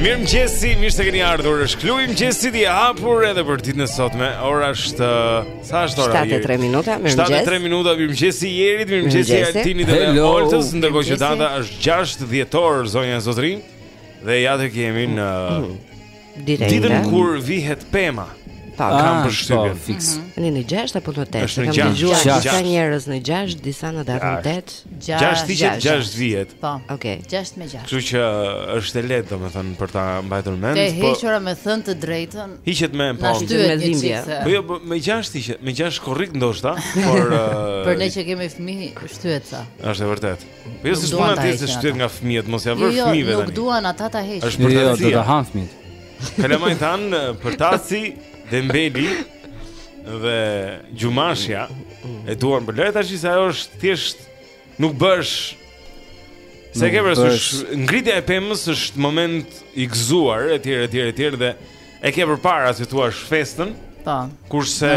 Mirëmëngjesi, mirë se keni ardhur është klubi i mëngjesit i hapur edhe për ditën e sotme Ora është, sa është ora Jeri? 7 e 3 minuta, mirëmëngjesi 7 e 3 minuta, mirëmëngjesi Jerit, mirëmëngjesi Altinit edhe Oltës ndërkohë që data është 6 dhjetor, zonja e zotërinj Dhe ja tek jemi në... Mm. Ditën Ditën kur vihet pema. Ta ah, kam përshtypjen. Po, fiks. Mhm. Në 6 apo në 8? Është në 6. Disa njerëz në 6, disa në datën 8. 6 vihet 6 vihet. Po. Okej. 6 me 6. Kështu që është e lehtë domethënë për ta mbajtur mend, po. Të hequrat me thënë të drejtën. Hiqet me po. Hiqet me dhimbje. Po jo, po, me 6 hiqet, me 6 korrik ndoshta, por për ne që kemi fëmijë shtyhet sa. Është e vërtetë. Po jo, s'do të heqësh shtet nga fëmijët, mos ja vër jo, jo, fëmijëve tani. Nuk duan ata ta heqin. Është për ta. Jo, jo ta lëmë fëmijët. Kalamajtë tanë Përtaci Dembeli dhe Gjumashja e duan për lojë tash se ajo është thjesht nuk bëhet se ke parasysh ngritja e pemës është moment i gëzuar etj etj etj dhe e ke përpara si thua festën. Po. Kurse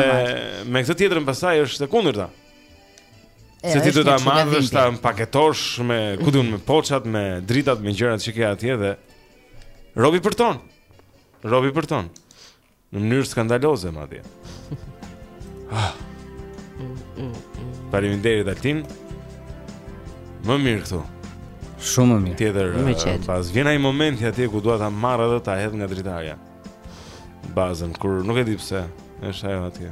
me këtë tjetrën pasaj është e kundërta. Se ti do ta marrësh ta paketosh me kutinë me poçat, me dritat, me gjërat që ke atje dhe robi përton. Robi përton. Në mënyrë skandaloze madje. Ah. Faleminderit Altin. Më mirë këtu. Shumë më mirë. Tjetër, eh, pastaj vjen ai momenti atje ku dua ta marr edhe ta hedh nga dritarja. Bazën kur nuk e di pse, është ajo atje.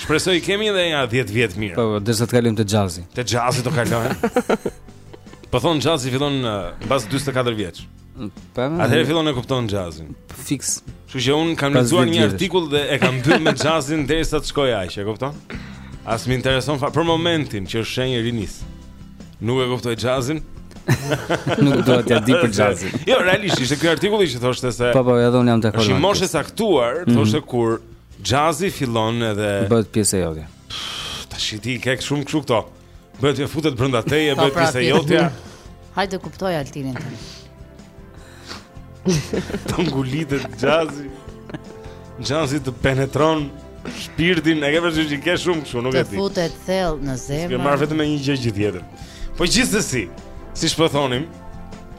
Shpresoj kemi edhe nja 10 vjet mirë. Po, po derisa të kalojmë te xhazi. Te xhazi do kalojmë. po thonë xhazi fillon mbas 44 vjeç. Po. Atëherë fillon e kupton xhazin. Fiks. Kështu që unë kam lexuar një artikull dhe e kam mbyllur me xhazin derisa të shkoj aq, e kupton? As më intereson fare për momentin që është shenjë rinie. Nuk e kuptoj xhazin. Nuk dua të di për xhazin. Jo, realisht ishte ky artikulli që thoshte se Po po, edhe unë jam dakord. Është moshë e caktuar, mhm. thoshte kur Xhazi fillon edhe bëhet pjesë e jotja. Tash ti ke shumë kështu këto. Bëhet të futet brenda teje, po, bëhet pra, pjesë e jotja. Hajde kuptoj Altinin. Të ngulitet xhazi. Xhazi të penetron shpirtin, e ke vështirë që ke shumë kështu, nuk e di. Të futet thellë në zemër. Ke marrë vetëm një gjë gjithë jetën. Po gjithsesi, si po thoshim,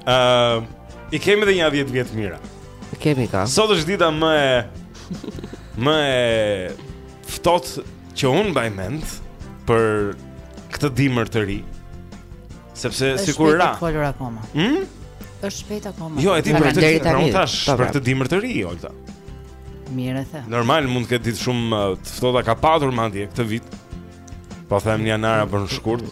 ë uh, i kemi edhe nja 10 vjet të mira. I kemi ka. Sot është dita më e Më e ftohtë që unë mbaj mend për këtë dimër të ri. Sepse sikur ra. Është shpejt akoma. Hm? Është shpejt akoma. Jo, e di për këtë dimër të tash, po, për këtë dimër të ri, Olta. Mirë e the. Normal mund të ketë ditë shumë uh, të ftohta ka patur madje këtë vit. Po them janar apo në shkurt.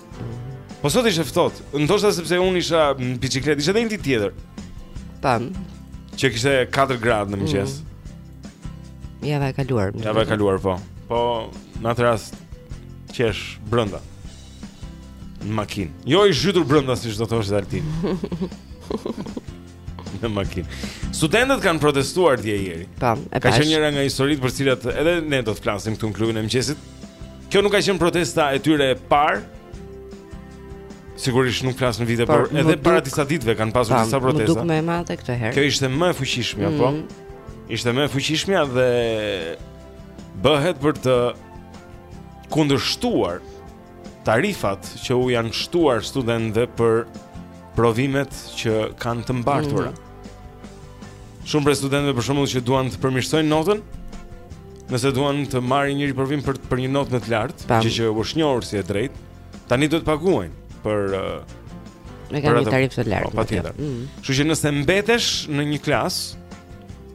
Po sot ishte ftohtë, ndoshta sepse unë isha në biçikletë, ishte një ditë tjetër. Tan. Që kishte 4 gradë në mëngjes. Mm. Ja va kaluar. Ja va kaluar po. Po në atë rast qesh brenda. Në makinë. Jo i zhytur brenda siç do të thoshte Altin. në makinë. Studentët kanë protestuar dje ieri. Tan. Ka qenë njëra nga historitë për cilat edhe ne do të flasim këtu në klubin e mëngjesit. Kjo nuk ka qenë protesta e tyre e parë. Sigurisht nuk flas në vite, por, por edhe para duk, disa ditëve kanë pasur disa protesta. M'u duk më e madhe këtë herë. Kjo ishte më e fuqishmja, mm. po. Mhm. Ishte më e fuqishmja dhe bëhet për të kundërshtuar tarifat që u janë shtuar studentëve për provimet që kanë të mbartura. Mm. Shumë prej studentëve për shembull që duan të përmirësojnë notën, Nëse duan të marrin një riprovim për për një notë më të lartë, gjë që u është njohur si e drejtë, tani duhet të paguajnë për uh, Po kanë një tarifë të lartë. Po, patjetër. Mm. Kështu që nëse mbetesh në një klasë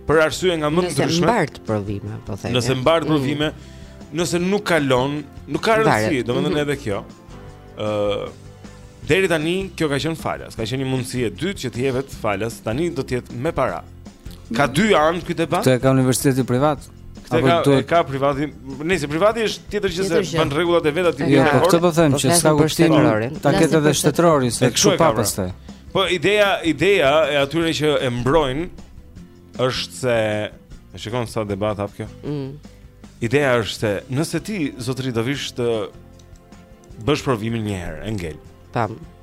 për arsye nga më të ndryshme, nëse mbart provime, po themi. Nëse mbart mm. provime, mm. nëse nuk kalon, nuk ka rëndësi, domethënë mm -hmm. edhe kjo. ë uh, Deri tani kjo ka qenë falas, ka qenë një mundësi e dytë që të jepet falas, tani do të jetë me para. Ka dy anë ky debat. Këtë e ka universiteti privat. Këtë e ka duhet... e ka privati. Nëse privati është tjetër gjë se bën rregullat e veta ti jo, po këtë po them po që s'ka kuptim ta ketë edhe shtetërori se ç'u pa pra. pastaj. Po ideja ideja e atyre që e mbrojnë është se e shikon sa debat hap kjo. Mm. Ideja është se nëse ti zotëri do vish të bësh provimin një herë, e ngel. Tam.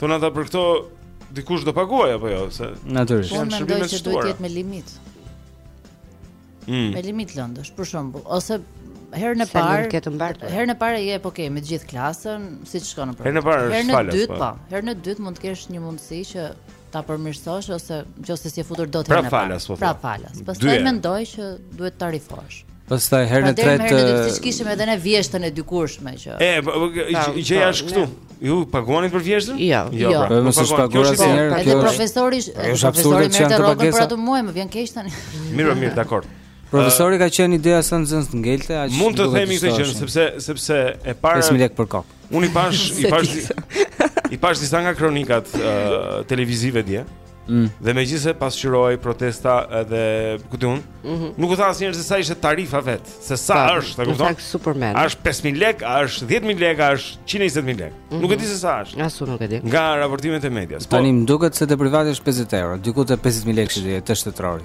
Thonë ata për këto dikush do paguajë apo jo, se natyrisht janë shërbime të shtuara. Duhet të jetë me limit. Mm. Me limit lëndësh, për shembull, ose herën e parë herën e parë e po e ke me gjithë klasën siç shkon në program. Herën e parë herën e dytë po. po. Herën e dytë mund të kesh një mundësi që ta përmirësosh ose nëse s'je futur dot herën e parë. Po pra falas, po. Pra falas. Pastaj mendoj që duhet tarifosh. Pastaj herën e tretë. Herën e dytë siç kishim edhe ne vjeshtën e dikurshme që. E, po, po, gjëja është këtu. Ju paguani për vjeshtën? Jo. Jo, jo. pra. Nuk është paguar asnjëherë. Po, edhe profesori, profesori merrte rrogën për atë muaj, më vjen keq tani. Mirë, mirë, dakor. Profesori ka qenë ideja sa nxënës të ngelte, aq mund të themi këtë gjë, sepse sepse e para është lek për kokë. Unë i pashë, i pashë i pashë disa nga kronikat televizive dje. Mm. Dhe megjithëse pasqyrohej protesta edhe ku di unë, mm -hmm. nuk u tha asnjëherë se sa ishte tarifa vetë, se sa pa, është, e kupton? Është Superman. Është 5000 lek, a është 10000 lek, është 120000 lek. Mm -hmm. Nuk e di se sa është. As unë nuk e di. Nga raportimet e medias. Po. Tani më duket se te privati është 50 euro, diku te 50000 lek edhe te shtetërori.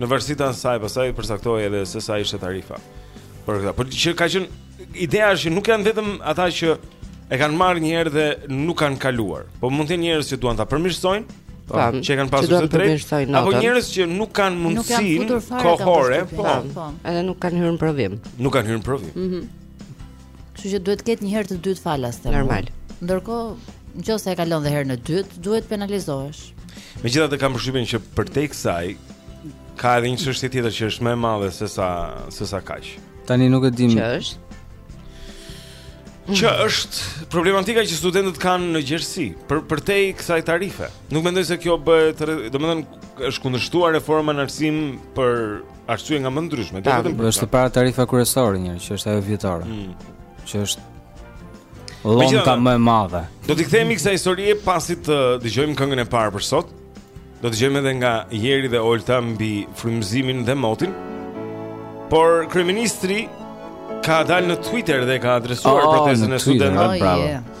Në varësi të asaj, pastaj përcaktohej edhe se sa ishte tarifa. Për këtë, por që ka qenë ideja është që nuk janë vetëm ata që e kanë marrë një herë dhe nuk kanë kaluar. Po mund të jenë njerëz që duan ta përmirësojnë, po, po që e kanë pasur të drejtë, apo njerëz që nuk kanë mundësinë kohore, po, po, edhe nuk kanë hyrë në provim. Nuk kanë hyrë në provim. Mhm. Kështu që duhet të ketë një herë të dytë falas te. Normal. Ndërkohë, nëse e kalon dhe herën e dytë, duhet të penalizohesh. Megjithatë kam përshtypjen që përtej kësaj ka edhe një çështje tjetër që është më e madhe se sa se sa kaq. Tani nuk e dim. Që është? Që është problematika që studentët kanë në gjerësi për përtej kësaj tarife. Nuk mendoj se kjo bëhet, domethënë është kundërshtuar reforma në arsim për arsye nga më të ndryshme, dhe vetëm për këtë. Është para tarifa kryesore njëherë, që është ajo vjetore. Mm. Që është llokma më e madhe. Do t'i kthehemi kësaj historie pasi të dëgjojmë këngën e parë për sot. Do të dëgjojmë edhe nga Xheri dhe Olta mbi frymëzimin dhe motin. Por kryeministri ka dalë në Twitter dhe e ka adresuar oh, protestën e studentëve. Oh, yeah.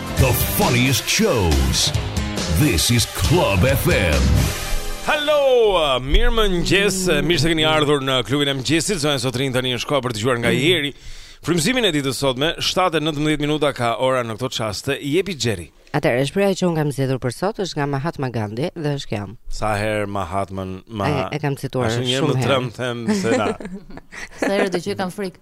The funniest shows. This is Club FM. Hello, mirëmëngjes, mirë se keni ardhur në klubin e mëngjesit, zonja e zotërinj tani është koha për të dëgjuar nga mm. Xheri. Frymëzimin e ditës së sotme, 7 e 19 minuta ka ora në këto çaste, jepi Xheri. Atëherë, shprehja që unë kam zgjedhur për sot është nga Mahatma Gandhi dhe është kjo. Sa herë Mahatma ma e, e kam cituar shumë herë. Ashtu që më tremb them se na. Sa herë dëgjoj kam frikë.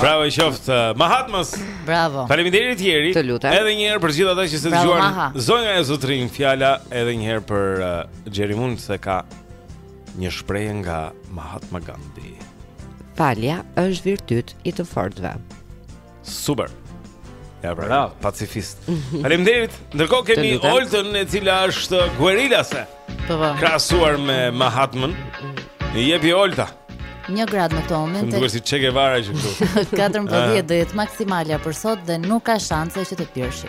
Bravo i qoftë uh, Mahatmës. Bravo. Faleminderit Xheri. Të lutem. Edhe një herë për gjithë ata që s'e dëgjuan. Zonja e zotërinj fjala edhe një herë për uh, Xherimun se ka një shprehje nga Mahatma Gandhi. Falja është virtyt i të fortëve. Super. Ja pra, Bravo. pacifist. Faleminderit. Ndërkohë Të kemi lutem. Oltën e cila është guerilase, Po po. krahasuar me Mahatmën. Jepi Olta. Një gradë në këto Më momente. duket si Che Guevara që këtu. 14 do jetë maksimalja për sot dhe nuk ka shanse që të bjerë shi.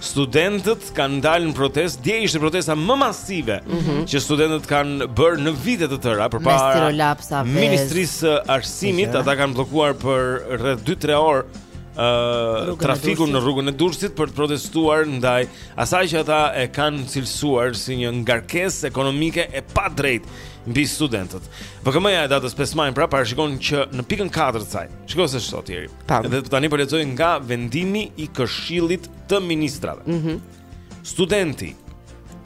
Studentët kanë dalë në protestë, dje ishte protesta më masive mm -hmm. që studentët kanë bërë në vite të tëra përpara Ministrisë së Arsimit, ata kanë bllokuar për rreth 2-3 orë uh, trafikun në rrugën e Durrësit për të protestuar ndaj asaj që ata e kanë cilësuar si një ngarkesë ekonomike e padrejtë mbi studentët. VKM-ja e datës 5 maj pra parashikon që në pikën 4 të saj. Shiko se ç'thotë Xheri. Tam. Edhe tani po lexoj nga vendimi i këshillit të ministrave. Mm -hmm. Studenti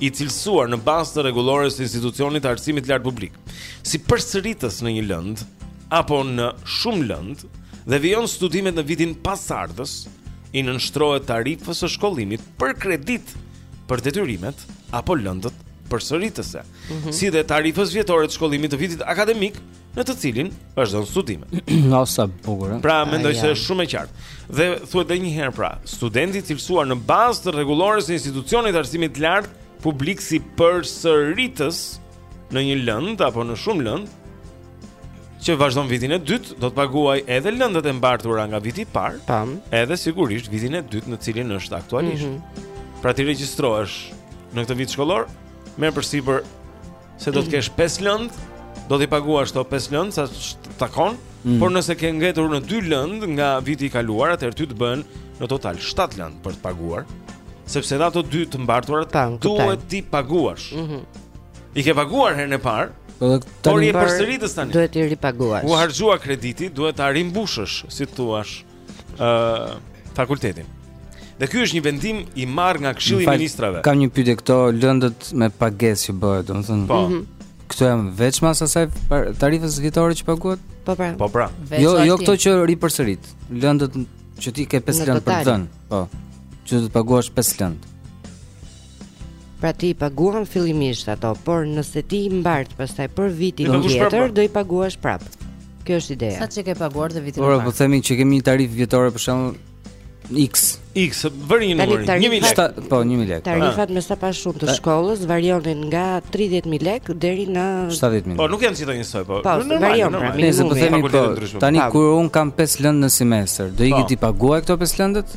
i cilësuar në bazë të rregullores së institucionit të arsimit të lartë publik, si përsëritës në një lëndë apo në shumë lëndë dhe vijon studimet në vitin pasardhës, i nënshtrohet tarifës së shkollimit për kredit për detyrimet apo lëndët përsëritëse, mm -hmm. si dhe tarifës vjetore të shkollimit të vitit akademik në të cilin vazhdon studimet. Na sa bukur. Pra mendoj se është shumë e qartë. Dhe thuhet edhe një herë pra, studenti i cilësuar në bazë të rregullores së institucionit të arsimit të lartë publik si përsëritës në një lëndë apo në shumë lëndë që vazhdon vitin e dytë, do të paguajë edhe lëndët e mbartura nga viti i parë, pam, edhe sigurisht vitin e dytë në të cilin është aktualisht. Mm -hmm. Pra ti regjistrohesh në këtë vit shkollor, merr përsipër se do të kesh 5 lëndë, do t'i paguash këto 5 lëndë sa të takon, mm. por nëse ke ngelur në 2 lëndë nga viti i kaluar, atëherë ty të bëhen në total 7 lëndë për të paguar, sepse ato dy të mbartura duhet t'i paguash. Mm -hmm. I ke paguar herën e parë, Edhe tani por je përsëritës tani. Duhet t'i ripaguash. U harxhua krediti, duhet ta rimbushësh, si të thuash. ë uh, fakultetin. Dhe ky është një vendim i marrë nga Këshilli i Ministrave. Kam një pyetje këto lëndët me pagesë që bëhen, domethënë. Po. Mm -hmm. Këto janë veçmas asaj tarifës vjetore që paguhet? Po pra. Po pra. Jo, jo këto që ripërsërit. Lëndët që ti ke 5 lëndë për të dhënë. Po. Që do të paguash 5 lëndë. Pra ti i paguan fillimisht ato, por nëse ti i mbart pastaj për vitin tjetër do i paguash prapë. Kjo është ideja. Siç i ke paguar dhe vitin e parë? Por po themi që kemi një tarifë vjetore për shembull X. X, vëri një numër, 1000 lekë. Po, 1000 lekë. Tarifat ah. me sa pashë unë të shkollës varionin nga 30000 lekë deri në 70000. Po, nuk janë gjithë njësoj, po. Po, varion pra, minimumi. Nëse po themi po, tani kur unë kam 5 lëndë në semestër, do, po, t'i paguaj këto 5 lëndët?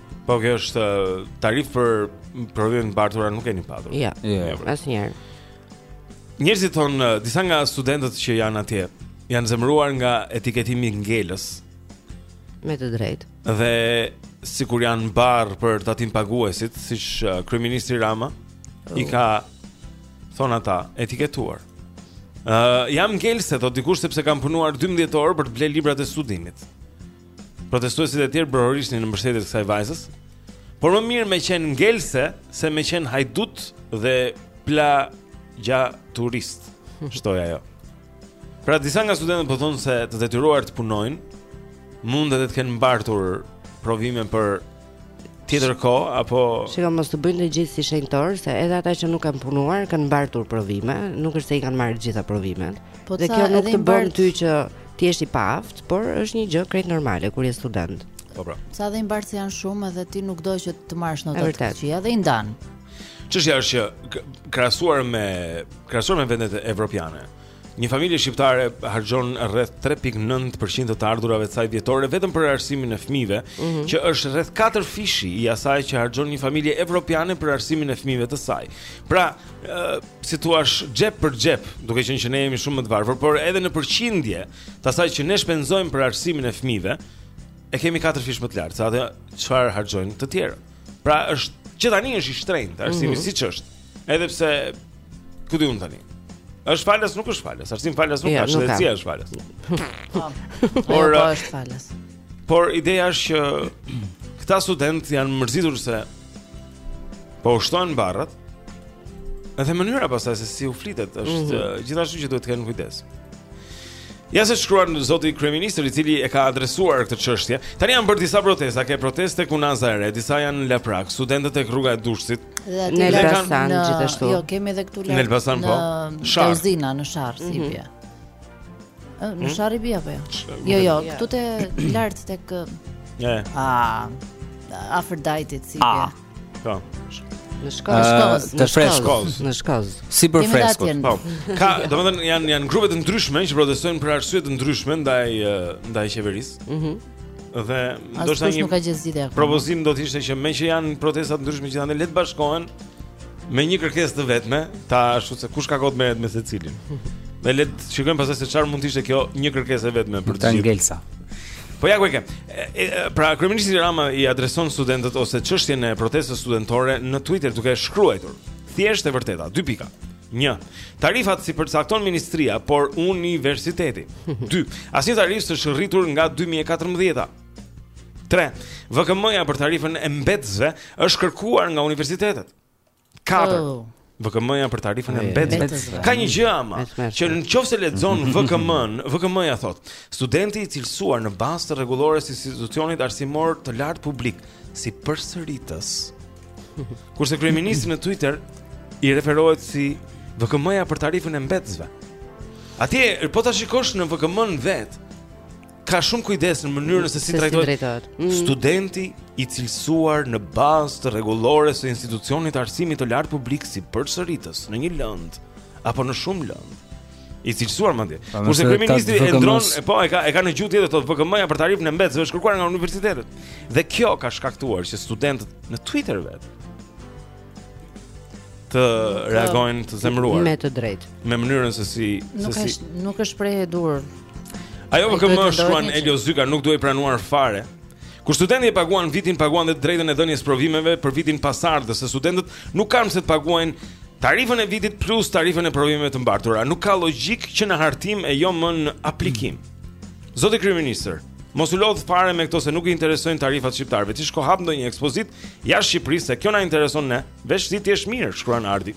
Po kjo është tarifa. Provime të mbartura nuk keni patur. Jo. Ja. Ja. Asnjëherë. Njerëzit thonë disa nga studentët që janë atje janë zemëruar nga etiketimi ngelës. Me të drejtë. Dhe sikur janë barrë për tatimpaguesit, siç uh, kryeministri Rama oh. i ka, thonë ata, etiketuar. Ë uh, jam ngelëse, thotë dikush, sepse kam punuar 12 orë për të blerë librat e studimit. Protestuesit e tjerë brohorisnin në mbështetje të kësaj vajzës. Por më mirë me qenë ngelëse se me qenë hajdut dhe plagjiaturist, shtoi ajo. Pra disa nga studentët po thonë se të detyruar të punojnë mund edhe të kenë mbartur provime për tjetër kohë apo Shiko mos të bëjnë të gjithë si shenjtorë se edhe ata që nuk kanë punuar kanë mbartur provime, nuk është se i kanë marrë të gjitha provimet. Po dhe kjo nuk të bën ty që ti je i paaftë, por është një gjë krejt normale kur je student. Po pra. Sa dhe i mbartë janë shumë edhe ti nuk do që të marrësh notat e këqija dhe i ndan. Çështja është që krahasuar me krahasuar me vendet evropiane, Një familje shqiptare harxhon rreth 3.9% të të ardhurave të saj vjetore vetëm për arsimin e fëmijëve, mm -hmm. që është rreth 4 fishi i asaj që harxhon një familje evropiane për arsimin e fëmijëve të saj. Pra, ë, si t'thuash, xhep për xhep, duke qenë që ne jemi shumë më të varfër, por edhe në përqindje të asaj që ne shpenzojmë për arsimin e fëmijëve, e kemi 4 fish më të lartë se atë çfarë harxhojnë të tjerët. Pra është që tani është i shtrenjtë, arsimi mm -hmm. siç është. Edhe pse ku di unë tani. Është falas, nuk është falas. Arsim falas nuk ka, shëndetësia është falas. Po. Por po është falas. Por ideja është që këta studentë janë mërzitur se po u shtohen barrat. Edhe mënyra pastaj se si u flitet është mm -hmm. gjithashtu që duhet të kenë kujdes. Ja se ç'shkruan zoti kryeministër i cili e ka adresuar këtë çështje. Tani janë bërë disa protesta, ke protestë tek Unaza e Re, disa janë në Laprak, studentët tek rruga e Durrësit. Dhe aty Në janë Elbasan, në- gjithashtu. Jo, kemi edhe këtu Në Elbasan, po. Në Sharr. Mhm. Te uzina, në Sharr, si Mhm. i bie. Ë, Në Sharr i bie apo jo? Sh- Jo, jo, Ja. këtu te lart tek ë, Ja. a afër Dajtit si i bie. Po. Në Shkozë, në Shkozë, në Shkozë, në Shkozë. Si për Fresku. Po. Ka, domethënë janë janë grupe të ndryshme që protestojnë për arsye të ndryshme ndaj ndaj qeverisë. Mhm. Mm dhe ndoshta një propozim do të ishte që meqë janë protesta të ndryshme që janë le të bashkohen me një kërkesë të vetme, ta ashtu se kush ka kohë me me secilin. Dhe le të shikojmë pastaj se çfarë mund të ishte kjo një kërkesë e vetme për të gjithë. Tangelsa. Po ja ku e ke. Pra kryeministri Rama i adreson studentët ose çështjen e protestës studentore në Twitter duke shkruajtur: "Thjesht e vërteta, dy pika. 1. Tarifat s'i përcakton ministria, por universiteti. 2. Asnjë tarifë s'është rritur nga 2014-a. 3. VKM-ja për tarifën e mbetësve është kërkuar nga universitetet." 4. Oh. VKM-ja për tarifën e mbetësve. Ka një gjë ama, që në qoftë se lexon VKM-në, VKM-ja thotë, studenti i cilësuar në bazë të rregullores së institucionit arsimor të lartë publik si përsëritës. Kurse kryeministri në Twitter i referohet si VKM-ja për tarifën e mbetësve. Atje, po ta shikosh në VKM-në vetë, ka shumë kujdes në mënyrën se si trajtohet mm. studenti i cilësuar në bazë të rregullores së institucionit të arsimit të lartë publik si përsëritës në një lëndë apo në shumë lëndë. I cilësuar madje. Kurse kryeministri e ndërron, po e ka e ka në gjuhë tjetër thotë VKM-ja për tarifën e mbetësve është kërkuar nga universitetet. Dhe kjo ka shkaktuar që studentët në Twitter vetë të reagojnë të zemëruar. Me të drejtë. Me mënyrën se si nuk se si nuk është prej e dur. Ajo VKM shkruan Elio Zyka nuk duhej pranuar fare. Kur studentët e paguan vitin, paguan dhe të drejtën e dhënies së provimeve për vitin pasardhës. Se studentët nuk kanë pse të paguajnë tarifën e vitit plus tarifën e provimeve të mbartura. Nuk ka logjikë që në hartim e jo më në aplikim. Zoti kryeministër, Mos u lodh fare me këto se nuk i interesojnë tarifat shqiptarëve. Ti shko hap ndonjë ekspozitë jashtë Shqipërisë, se kjo na intereson ne. Veç se ti je mirë, shkruan Ardi.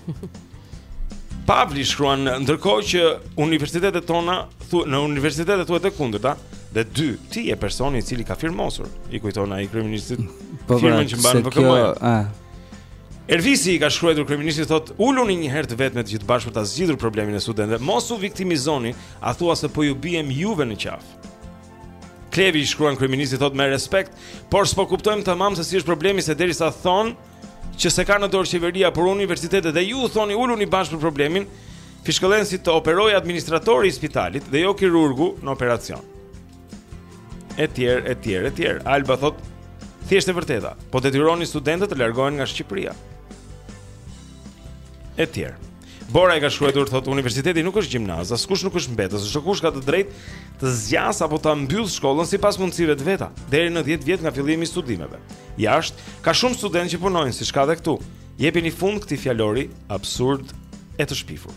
Pavli shkruan ndërkohë që universitetet tona thu, në universitetet thuhet e kundërta dhe dy ti je personi i cili ka firmosur i kujton ai kryeministrit po, firmën që mban VKM. Ervisi i ka shkruar kryeministrit thotë uluni një herë të vetme të gjithë bashkë për ta zgjidhur problemin e studentëve mos u viktimizoni a thua se po ju biem juve në qafë. Klevi i shkruan kryeministrit thotë me respekt, por s'po kuptojmë tamam se si është problemi se derisa thonë që s'e ka në dorë qeveria por universitetet dhe ju u thoni uluni bashkë për problemin, fishkëllen si të operojë administratori i spitalit dhe jo kirurgu në operacion. Etj, etj, etj. Alba thotë thjesht e vërteta, po detyroni studentët të largohen nga Shqipëria. Etj. Bora i ka shkruar thotë universiteti nuk është gjimnaz, askush nuk është mbetës, çdokush ka të drejtë të zgjasë apo ta mbyllë shkollën sipas mundësive të veta, deri në 10 vjet nga fillimi i studimeve. Jashtë ka shumë studentë që punojnë siç ka edhe këtu. Jepini fund këtij fjalori absurd e të shpifur.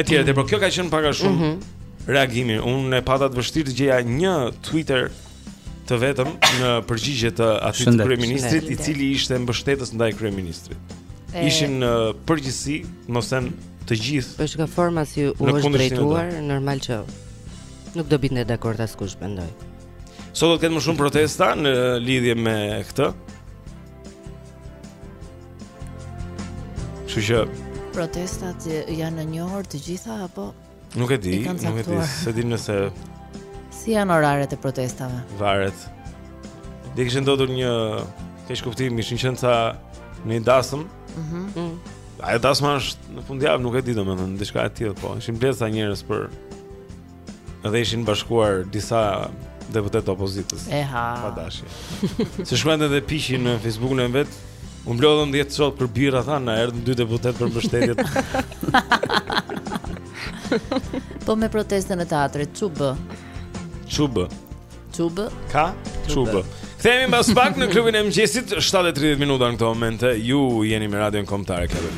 Etj, mm. por kjo ka qenë pak a shumë mm -hmm. reagimi. Unë e pata të vështirë të gjeja një Twitter të vetëm në përgjigje të atij të kryeministrit, i cili ishte mbështetës ndaj kryeministrit. E... Ishin në përgjithësi, mos them të gjithë. Po s'ka forma si u është drejtuar, normal që nuk do binte dakord askush mendoj. Sot do të ketë më shumë protesta në lidhje me këtë. Kështu që protestat janë në një orë të gjitha apo Nuk e di, nuk e di, s'e dimë nëse... Si janë oraret e protestave? Varet. Dhe kishte ndodhur një... Keqkuptim, kishin qenë ca në një dasëm. Mm -hmm. Ajo dasma është në fundjavë, nuk e di domethënë diçka e tillë, po. Ishin mbledhur ca njerëz për... Dhe ishin bashkuar disa deputetë të opozitës. Eha. Pa dashje. Se shkruante edhe pishin në Facebookun e vet, U mblodhën 10 copë për birra tha, na erdhën dy deputet për mbështetje. po me protestën e teatrit ç'u bë? Ç'u bë? Ç'u bë? Ka ç'u bë. Kthehemi mbas pak në klubin e mëngjesit 7:30 minuta në këto momente. Ju jeni me Radion Kombëtare këtu.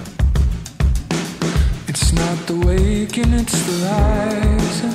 It's not the waking, it's the rising.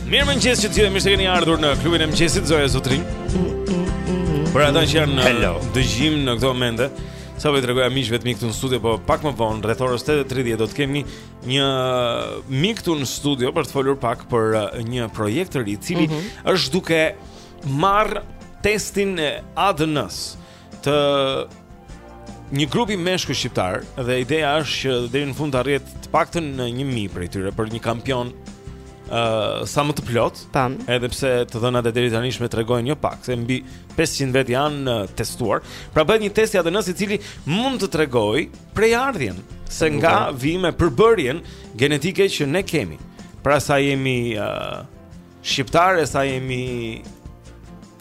Mirëmëngjes të gjithëve mirë se keni ardhur në klubin e mëngjesit, Zonja Zotërinj Për ata që janë në dëgjim në këto momente Sapo po i tregoja miqve të mi këtu në studio, po pak më vonë, rreth orës 8.30 Do të kemi një mik këtu në studio për të folur pak për uh, një projekt të ri i cili mm -hmm. është duke marrë testin e ADN-ës të një grupi meshkujsh shqiptarë dhe ideja është që deri në fund të arrihet të paktën në 1000 prej tyre për një kampion ë uh, sa më të plotë. Tan. Edhe pse të dhënat e deritanishme tregojnë jo pak, se mbi 500 vetë janë uh, testuar. Pra bëhet një test i ADN-së i cili mund të tregojë prejardhjen se nga vijmë e përbërjen genetike që ne kemi. Pra sa jemi ë uh, shqiptarë sa jemi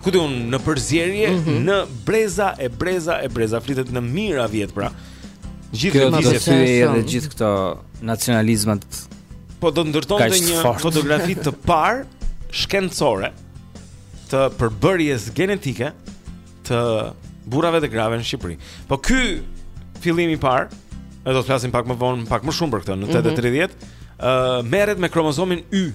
ku di unë përzierje mm -hmm. në breza e breza e breza flitet në mijëra vjet pra. Gjithë këto do të thyejë edhe gjithë këto nacionalizmat. Po do të ndërtonte një fort. fotografi të parë shkencore të përbërjes genetike të burrave dhe grave në Shqipëri. Po ky fillim i parë, ne do të flasim pak më vonë, pak më shumë për këtë në 8:30, mhm. ë mm -hmm. uh, merret me kromozomin Y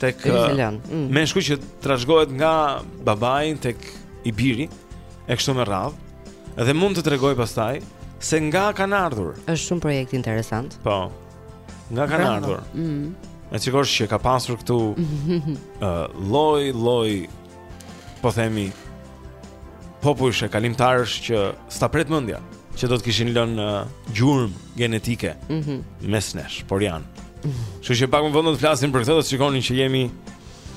tek mm. meshkujt që trashëgohet nga babai tek i biri e kështu me radhë. Dhe mund të tregojë pastaj se nga kanë ardhur. Është shumë projekt interesant. Po. Nga kanë ardhur. Mm. E shikosh që ka pasur këtu ë uh, lloj lloj po themi popujsh e kalimtarësh që s'ta pret mendja që do të kishin lënë uh, gjurmë genetike mm -hmm. mes nesh, por janë. Kështu që pak më vonë do të flasim për këtë, do të shikoni që jemi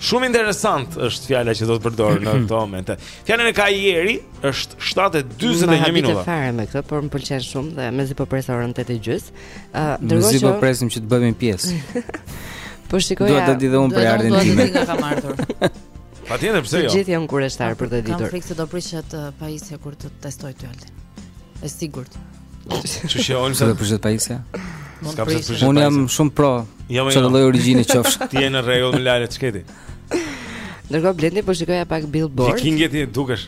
shumë interesantë është fjala që do të përdor në këto momente. Fjala e ka ieri është 7:41 minuta. Nuk e di fare me këtë, por më pëlqen shumë dhe mezi po pres orën 8:30. Ëh, dërgoj. Mezi po presim që të bëhemi një pjesë. Po shikoj. Dua të di dhe unë prejardhjen time. Do të kam ardhur. Patjetër pse jo. Të gjithë janë kureshtarë për të ditur. Kam frikë se do prishet uh, pajisja kur të testoj ty Altin. Është sigurt. Çu she olsa do prishet pajisja? S'ka pse të prishet. Unë jam shumë pro. Çfarë jo. lloj origjine qofsh. Ti je në rregull more Lale ç'ke ti. Ndërkohë Blendi po shikoja pak Billboard. Viking ti dukesh.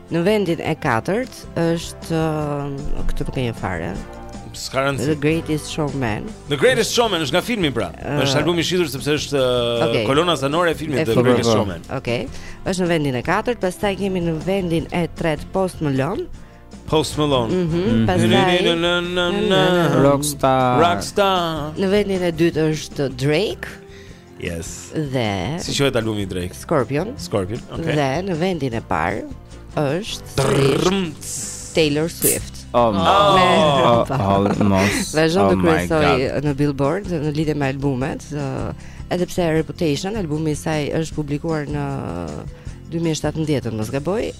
Në vendin e katërt është uh, këtë nuk e njoh fare. S'ka rëndësi. The Greatest Showman. The Greatest Showman është nga filmi pra. Uh, është album i shitur sepse është uh, okay. kolona zanore e filmit The Greatest Showman. Okej. Okay. Është në vendin e katërt, pastaj kemi në vendin e tretë Post Malone. Post Malone. Mhm. Mm mm-hmm. Pastaj Rockstar. Rockstar. Në vendin e dytë është Drake. Yes. Dhe Si quhet albumi i Drake? Scorpion. Scorpion. Okay. Dhe në vendin e parë është Taylor Swift. Oh, oh, oh, oh, mos. Vazhdon të kryesojë në Billboard në lidhje me albumet, edhe pse Reputation, albumi i saj është publikuar në 2017, mos gaboj,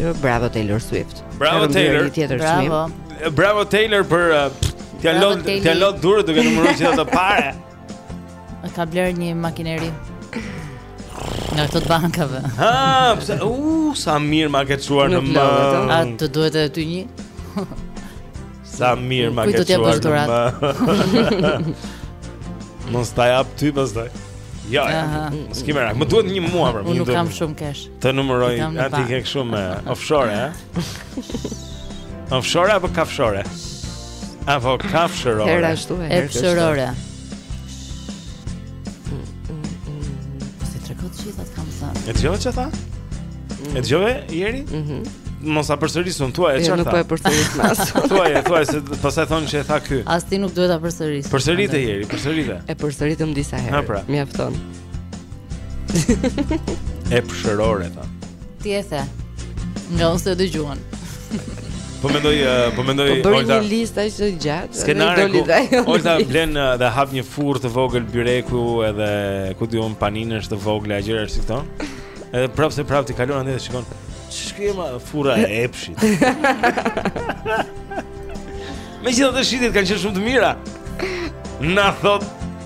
Jo, bravo Taylor Swift. Bravo Taylor. Bravo. Bravo Taylor për uh, t'i ketë lodhur duart duke numëruar gjithë ato pare. A ka blerë një makineri? Nga këto të bankave. Ha, pse u sa mirë ma ke çuar në mend. A të duhet edhe ty një? Sa mirë ma ke çuar në mend Mos ta jap ty pastaj Jo, jo, mos ki merak Më duhet një mua për Unë nuk kam shumë kesh Të numëroj, a ti ke shumë eh, Offshore, a? Eh? Offshore apo kafshore? Apo kafshërore? Herë ashtu e herë kështu E dëgjove çfarë tha? E dëgjove Jeri? Mhm. Mos ta përsëris unë thuaje çfarë? Jo, nuk po e përsëris më. Thuaje thuaje se pastaj thonë që e tha ky. As ti nuk duhet ta përsërisësh. Përsërite Jeri, përsërite. E përsëritëm disa herë. Mjafton. epshërore tha. Ti e the. Nga unë s'e dëgjuan. Po mendoj, eh, po mendoj po Olta. Bën një listë aq të gjatë. Skenare ku Olta blen eh, dhe hap një furrë të vogël byreku edhe ku di unë paninësh të vogla gjëra si këto. Edhe prapë se prapë ti kalon anë dhe shikon. Shkruar furra e epshit. Megjithatë shitjet kanë qenë shumë të mira. Na thotë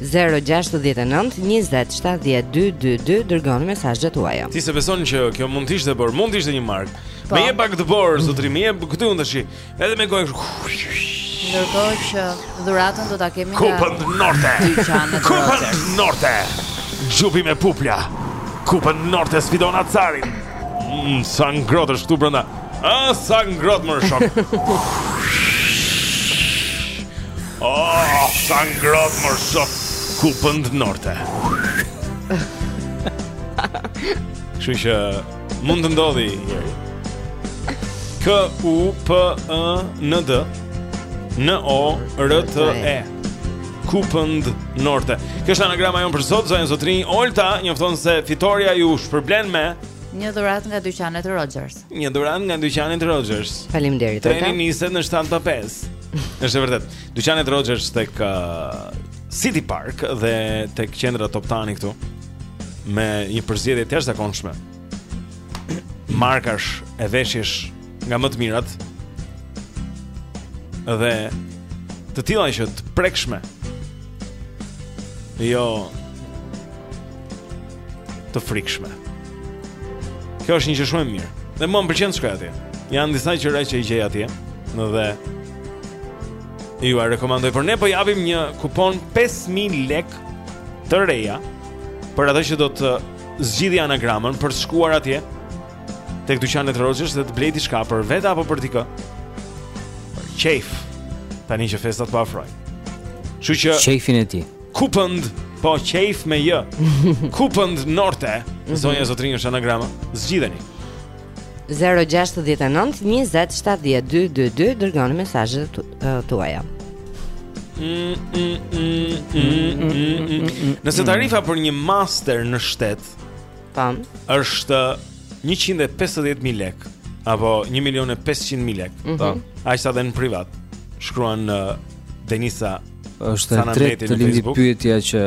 0-6-19-27-12-22 Dërgoni mesazhet tuaja Ti s'e beson që kjo mund të ishte dhe borë Mund të ishte dhe një markë po. Me e pak të borë, zotri Me je këtë unë të shi Edhe me gojë Ndërkohë që dhuratën do ta kemi nga Kupënd Norte Kupënd Norte Xhupi me pupla Kupënd Norte sfidon acarin mm, Sa ngrohtë është këtu brënda A, sa ngrohtë more shokë Oh, sa ngrohtë më sot kupënd norte. Kështu që mund të ndodhë njëri. K U P E N D N O R T E. Kupënd Norte. Kjo është anagrama jonë për sot, zonja zotërinj, Olta, njofton se fitorja ju shpërblen me... Një dhuratë nga dyqanet Rogers. Një dhuratë nga dyqanet Rogers. Faleminderit. Treni niset në 7:05. Është e vërtetë. Dyqanet Rogers tek uh, City Park dhe tek qendra Toptani këtu me një përzgjedhje të jashtëzakonshme markash e veshjesh nga më të mirat. Dhe të tilla që të prekshme. Jo. të frikshme. Kjo është një gjë shumë e mirë. Dhe mua më pëlqen të shkoj atje. Janë disa gjëra që i gjej atje, në dhe jua rekomandoj, por ne po japim një kupon 5000 lek të reja për atë që do të zgjidhë anagramën për të shkuar atje tek dyqanet Rogers dhe të blej diçka për vete apo për dikë. Për qejf. Tani që festat po afrojnë. Kështu që qejfin e tij. Kupënd po qejf me jë. Kupënd norte, mhm. zonja zotërinj është anagrama. Zgjidheni. 069 20 70 222 dërgoni mesazhet tuaja. Nëse tarifa për një master në shtet Tam. është 150.000 lek Apo 1.500.000 lek mm -hmm. Aq sa dhe në privat Shkruan uh, Denisa Është e drejtë të lindi pyetja që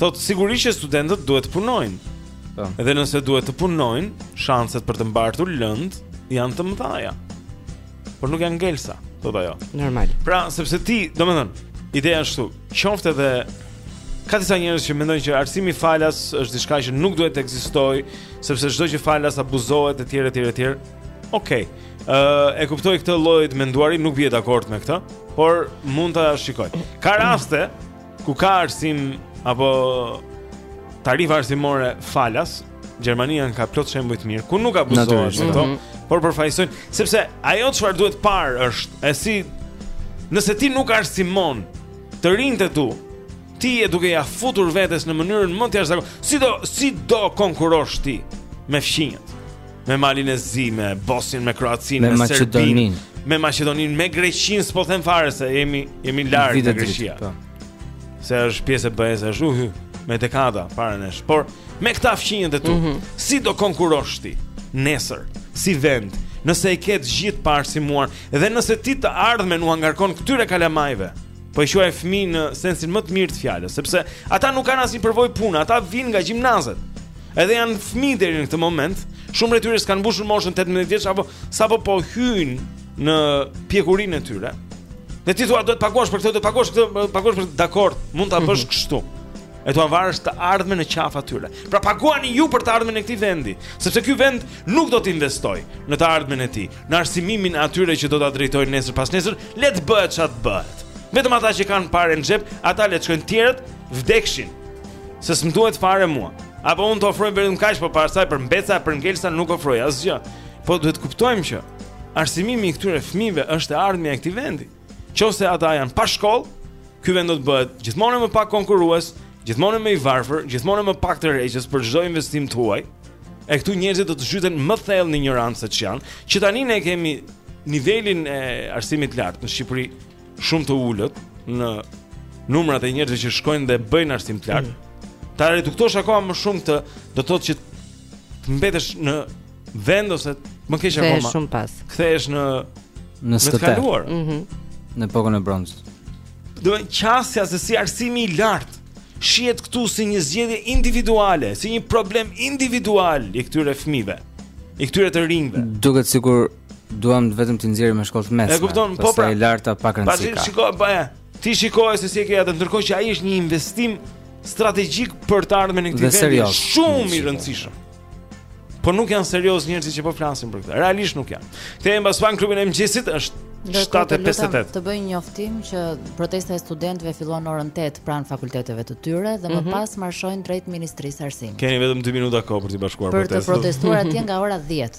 thotë sigurisht që studentët duhet të punojnë. Po. Dhe nëse duhet të punojnë, shanset për të mbartur lëndë janë të mëdha. Por nuk janë ngelsa, thotë ajo. Normal. Pra, sepse ti, domethënë, ideja është këtu, qoftë edhe ka disa njerëz që mendojnë që arsimi i falas është diçka që nuk duhet të ekzistojë, sepse çdo gjë falas abuzohet etj etj etj. Okej. Okay. Uh, e kuptoj këtë lloj të menduari, nuk bie dakord me këtë, por mund ta shikoj. Ka raste ku ka arsim apo tarifa arsimore falas, Gjermania ka plot shembuj të mirë ku nuk abuzohen me to, mm -hmm. por përfaqësojnë sepse ajo çfarë duhet parë është se si nëse ti nuk arsimon të rinjtë e tu, ti je duke ia futur vetes në mënyrën më të jashtëzakonshme, si do si do konkurrosh ti me fqinjët? me Malin e Zi, me Bosnjën, me Kroacinë, me, me Serbinë, me Maqedoninë, me Greqinë, s'po them fare se jemi jemi larg nga Greqia. Po. Se është pjesë e BE-së, është uhy me dekada para nesh. Por me këta fqinjët e tu, mm -hmm. si do konkurrosh ti nesër si vend? Nëse e ke të gjithë paarsimuar dhe nëse ti të ardhmen ua ngarkon këtyre kalamajve, po e quaj fëmijë në sensin më të mirë të fjalës, sepse ata nuk kanë asnjë përvojë pune, ata vijnë nga gjimnazet. Edhe janë fëmijë deri në këtë moment, shumë prej tyre s'kanë mbushur moshën 18 vjeç apo sapo po hyjnë në pjekurinë e tyre. Dhe ti thua duhet të paguash për këtë, duhet të paguash këtë, paguash për dakord, mund ta bësh, mhm, kështu. E t'ua varësh të ardhmen në qafë atyre. Pra paguani ju për të ardhmen e këtij vendi, sepse ky vend nuk do të investojë në të ardhmen e tij, në arsimimin e atyre që do ta drejtojnë nesër pasnesër, le të bëhet ça të bëhet. Vetëm ata që kanë pare në xhep, ata le të shkojnë tjerët, Vdekshin. Se s'më duhet fare mua. Apo unë të ofroj vetëm kaq, por pastaj për mbeca e për ngelsa nuk ofroj asgjë. Po duhet të kuptojmë që arsimimi i këtyre fëmijëve është e ardhmja e këtij vendi. Nëse ata janë pa shkollë, ky vend do të bëhet gjithmonë më pak konkurrues, gjithmonë më i varfër, gjithmonë më pak tërheqës për çdo investim të huaj. E këtu njerëzit do të zhyten më thellë në injorancë se ç'janë, që tani ne kemi nivelin e arsimit të lartë në Shqipëri shumë të ulët në numrat e njerëzve që shkojnë dhe bëjnë arsim të lartë. Mm. Ta reduktosh akoma më shumë këtë, do të thotë që të mbetesh në vend ose më keq akoma. Kthehesh shumë pas. Kthehesh në në të kaluar. Mhm. Mm në epokën e bronzit. Domethënë qasja se si arsimi i lartë shihet këtu si një zgjedhje individuale, si një problem individual i këtyre fëmijëve, i këtyre të rinjve. Duket sikur Duam vetëm t'i nxjerrim me shkollë të mesme. E kupton, po pra. Se e larta s'ka rëndësi. Pasi shikoj, po ja. Ti shikoj se si e ke atë, ndërkohë që ai është një investim strategjik për të ardhmen e këtij vendi, shumë i rëndësishëm. Po nuk janë seriozë njerëzit që po flasin për këtë. Realisht nuk janë. Kthehemi pas pak në klubin e mëngjesit, është 7:58. Të bëj një njoftim që protesta e studentëve fillon orën 8 pranë fakulteteve të tyre dhe mm -hmm. më mhm. pas marshojnë drejt Ministrisë së Arsimit. Keni vetëm 2 minuta kohë për t'iu bashkuar protestës. Për të protestuar atje nga ora 10.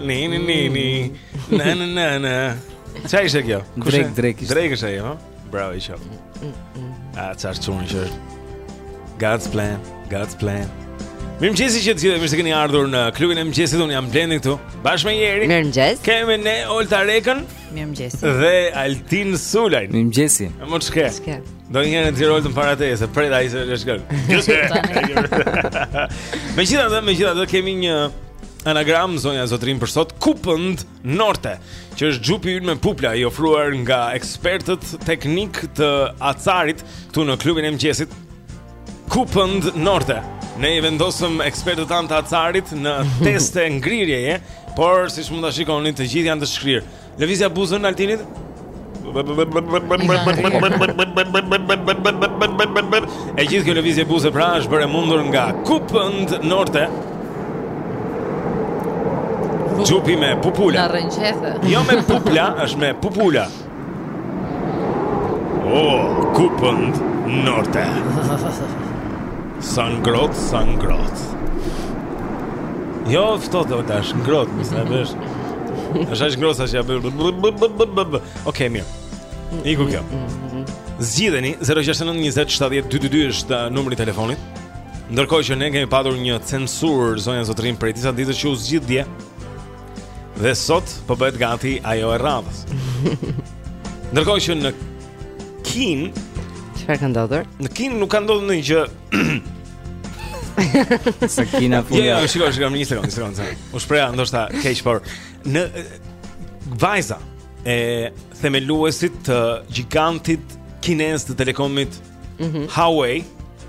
Ni ni ni ni. Na na na na. Çfarë ishte kjo? Drake, Drake. Drake është ajo, Bravo i shoh. Ah, çfarë çunë që God's plan, God's plan. Mirëmëngjesi që të gjithë, mirë se keni ardhur në klubin e mëngjesit, unë jam Blendi këtu, bashkë me Jerin Mirëmëngjes Kemi dhe Olta Rekën Mirëmëngjesi Dhe Altin Sulajn Mirëmëngjesi E më të shke Shke Do një në të gjirë Oltën para te, se prej da i se në shkër Gjëske Megjithatë, megjithatë kemi një Anagram zonja, zotërinj për sot Kupënd Norte, që është xhupi ynë me pupla i ofruar nga ekspertët teknikë të acarit këtu në klubin e mëngjesit. Kupënd Norte. Ne i vendosëm ekspertët tanë të acarit në teste ngrirjeje, por siç mund ta shikoni të gjithë janë të shkrirë. Lëvize buzën Altin. E gjithë kjo lëvizje buzë pra është bërë mundur nga Kapo Nord. Xhupi me pupula. Na rënqethe. Jo me pupla, është me pupula. Oh, Kapo Nord. Sa ngrohtë, sa ngrohtë. Jo, ftohtë, është ngrohtë, më sa bësh. Është aq ngrohtë sa s'ja bën. Okej, mirë. Iku kjo. Zgjidheni 0692070222 është uh, numri i telefonit. Ndërkohë që ne kemi patur një censurë zonja zotërinj prej disa ditësh që u zgjidh dje. Dhe sot po bëhet gati ajo e radhës. Ndërkohë që në Kinë, çfarë ka ndodhur? Në Kinë nuk ka ndodhur ndonjë gjë Sa Kina fundi. Jo, jo, shiko, shiko, një sekondë, një sekondë. U shpreha ndoshta keq, por ëë vajza e themeluesit të gigantit kinez të telekomit mm -hmm. Huawei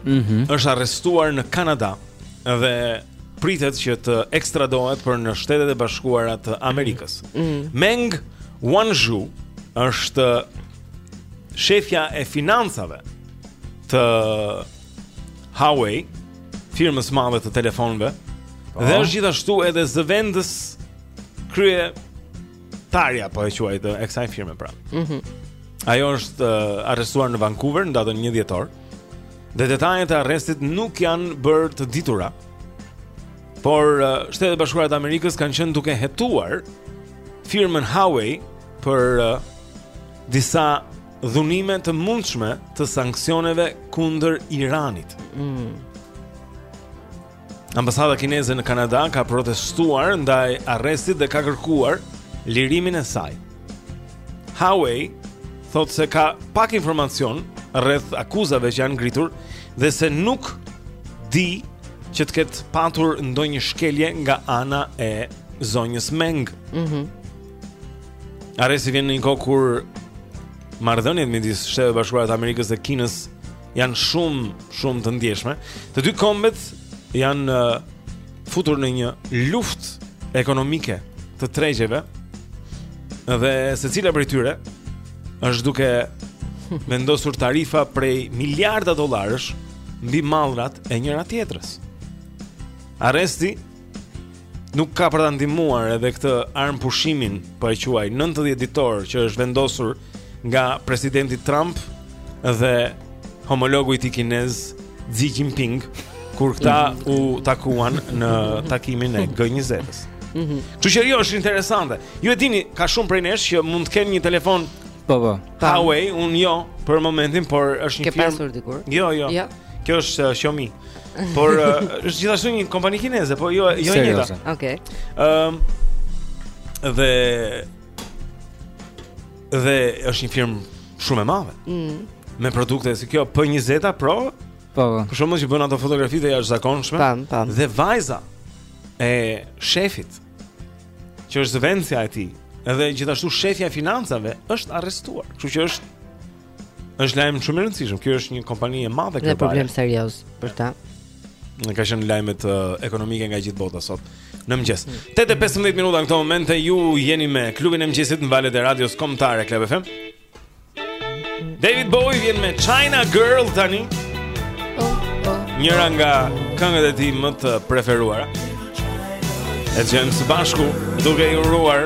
mm -hmm. është arrestuar në Kanada dhe pritet që të ekstradohet për në Shtetet e Bashkuara të Amerikës. Mm -hmm. Meng Wanzhou është shefja e financave të Huawei, firmës së madhe të telefonëve, po. dhe është gjithashtu edhe zëvendës kryetarja, po e quaj e kësaj firme pra. Mm -hmm. Ajo është uh, arrestuar në Vancouver në datën një dhjetor, dhe detajet e arrestit nuk janë bërë të ditura, por uh, Shtetet e Bashkuara të Amerikës kanë qenë duke hetuar firmën Huawei për uh, disa dhunime të mundshme të sanksioneve kundër Iranit. Mm. Ambasada kineze në Kanada ka protestuar ndaj arrestit dhe ka kërkuar lirimin e saj. Huawei thotë se ka pak informacion rreth akuzave që janë ngritur dhe se nuk di që të ketë patur ndonjë shkelje nga ana e zonjës Meng. Mhm. Mm Arresti vjen në një kohë kur marrëdhëniet midis Shteteve të Bashkuara të Amerikës dhe Kinës janë shumë, shumë të ndjeshme. Të dy kombet janë uh, futur në një luftë ekonomike të tregjeve dhe secila prej tyre është duke vendosur tarifa prej miliarda dollarësh mbi mallrat e njëra-tjetrës. Arresti nuk ka për ta ndihmuar edhe këtë armëpushimin, po e quaj 90 ditor që është vendosur nga presidenti Trump dhe homologu i tij kinez Xi Jinping kur këta u takuan në takimin e G20-s. Mhm. Kështu që jo është interesante. Ju e dini, ka shumë prej nesh që mund të kenë një telefon Po po. Huawei, unë jo për momentin, por është një firmë. Ke pasur dikur? Jo, jo. Ja. Jo. Kjo është uh, Xiaomi. Por uh, është gjithashtu një kompani kineze, po jo jo e njëjta. Okej. Ëm um, dhe dhe është një firmë shumë e madhe. Mm. Me produkte si kjo P20 Pro. Po. po. Për shkak që bën ato fotografi të jashtëzakonshme. Pam, pam. Dhe vajza e shefit që është zëvendësja e tij, edhe gjithashtu shefja e financave është arrestuar. Kështu që është Është lajm shumë i rëndësishëm. Kjo është një kompani e madhe këtu. Është problem serioz për ta. Këto kanë qenë lajmet uh, ekonomike nga gjithë bota sot. Në mëngjes. 8:15 mm. minuta në këtë moment e ju jeni me klubin e mëngjesit në valët e radios kombëtare Club FM. David Bowie vjen me China Girl tani. Njëra nga këngët e tij më të preferuara. E ndjekim së bashku duke i uruar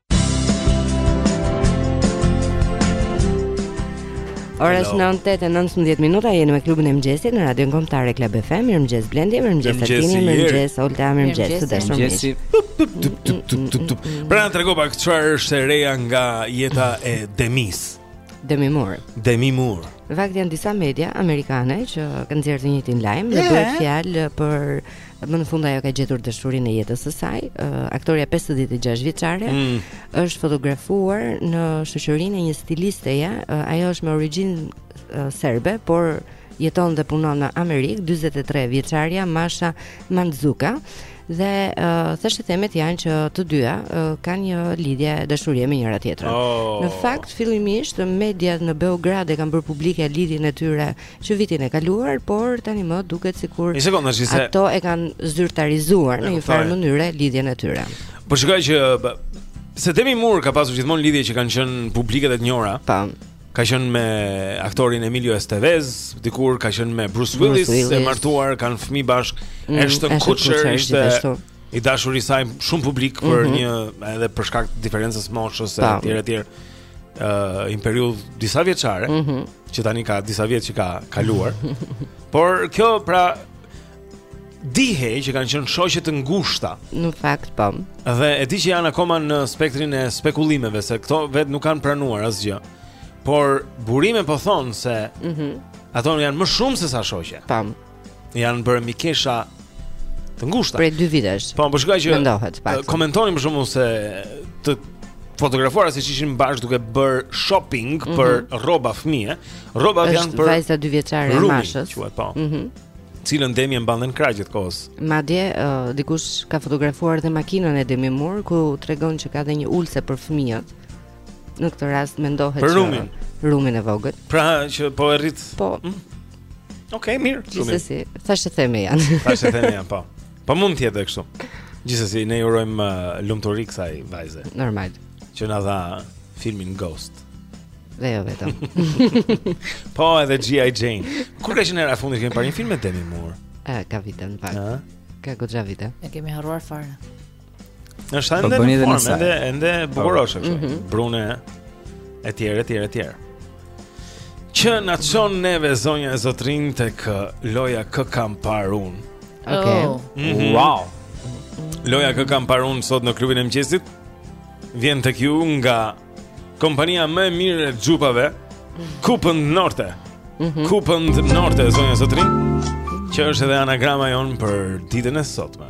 Ora është 9:19 minuta, jeni me klubin e mëngjesit në Radion Kombëtare Club FM. Mirëmëngjes Blendi, mirëmëngjes Altini, mirëmëngjes Olta, mirëmëngjes të dashur miq. Pra na trego pak çfarë është e reja nga jeta e Demis. Demi Moore. Demi Moore. Në fakt janë disa media amerikane që kanë nxjerrë të njëjtin lajm dhe bëhet fjalë për më në fund ajo ka gjetur dashurinë e jetës së saj. Uh, aktorja 56 vjeçare mm. është fotografuar në shoqërinë e një stilisteje. Uh, ajo është me origjinë uh, serbe, por jeton dhe punon në Amerikë, 43 vjeçarja Masha Mandzuka dhe uh, thashethemet janë që të dyja uh, kanë një lidhje dashurie me njëra tjetrën. Oh. Në fakt fillimisht mediat në Beograd e kanë bërë publike lidhjen e tyre që vitin e kaluar, por tani më duket sikur Një sekondë, është se ato e kanë zyrtarizuar në një farë mënyre lidhjen e tyre. Po shikoj se Demi Moore ka pasur gjithmonë lidhje që kanë qenë publike dhe të njohura. Po. Ka qenë me aktorin Emilio Estevez, dikur ka qenë me Bruce Willis, Bruce Willis. e martuar, kanë fëmijë bashkë. Mm, Ashton Kutcher ishte i dashuri i saj shumë publik për mm -hmm. një edhe për shkak të diferencës së moshës etj etj. uh, një periudhë disa vjeçare, mm -hmm. që tani ka disa vjet që ka kaluar. por kjo pra dihej që kanë qenë shoqe të ngushta. Në fakt po. Dhe e di që janë akoma në spektrin e spekulimeve se këto vetë nuk kanë pranuar asgjë. Por burime po thonë se mm -hmm. ato janë më shumë se sa shoqe. Tam. janë bërë mikesha të ngushta. Prej dy vitesh. Po, po shkoj që mendohet pak. Komentonim për më shumë se të fotografuara siç ishin bashkë duke bërë shopping mm -hmm. për rroba fëmijë, rroba janë për vajzën dy vjeçare e Mashës. Quhet po. Mhm. Mm cilën Demi e mban në krah gjithë kohës. Madje uh, dikush ka fotografuar dhe makinën e Demi Moore ku tregon që ka dhe një ulse për fëmijët. Në këtë rast mendohet për Rumin. që Rumin e vogël. Pra që po e rrit. Po. Mm? Okej, okay, mirë. Gjithsesi, thashetheme janë. Thashetheme janë, po. Po mund të jetë kështu. Gjithsesi, ne i urojmë uh, lumturi kësaj vajze. Normal. Që na dha filmin Ghost. Dhe jo vetëm. po edhe G.I. Jane. Kur ka qenë hera e fundit që kemi parë një film me Demi Moore? Ë, ka vite në fakt. Ka goxha vite. E kemi harruar fare. Është ende në formë, ende ende bukuroshe kështu. Mhm. Brune etj etj etj. Që na çon neve zonja e zotërinj tek loja kë kam parë un. Okej. Oh. Mhm. Wow. Loja kë kam parë un sot në klubin e mëngjesit. Vjen tek ju nga kompania më e mirë e xhupave, Kupën Norte. Mhm. Kupën Norte zonja e zotërinj, që është edhe anagrama jonë për ditën e sotme.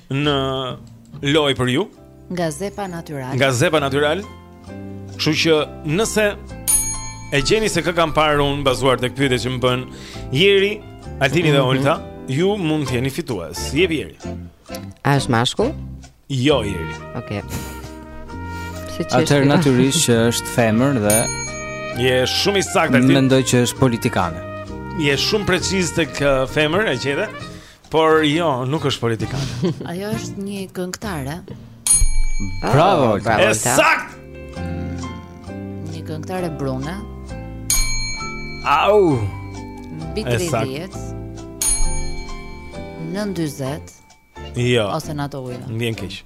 Në lojë për ju. Nga Zepa Natural. Nga Zepa Natural. Kështu që nëse e gjeni se kë kam parë unë bazuar tek pyetjet që më bën Jeri, Altini dhe mhm. Olta, ju mund të jeni fitues. Jepi Jeri. A është mashkull? Jo, Jeri. Okej. Okay. Atëherë natyrisht që është femër dhe je shumë i saktë. Mendoj që është politikane. Je shumë preciz tek uh, femër, e gjete? Por jo, nuk është politikane. Ajo është një këngëtare. Bravo, oh, bravo. E saktë. Një këngëtare brune. Au. Mbi 30. Nën 40. Jo. Ose në ato ujëra. Më vjen keq.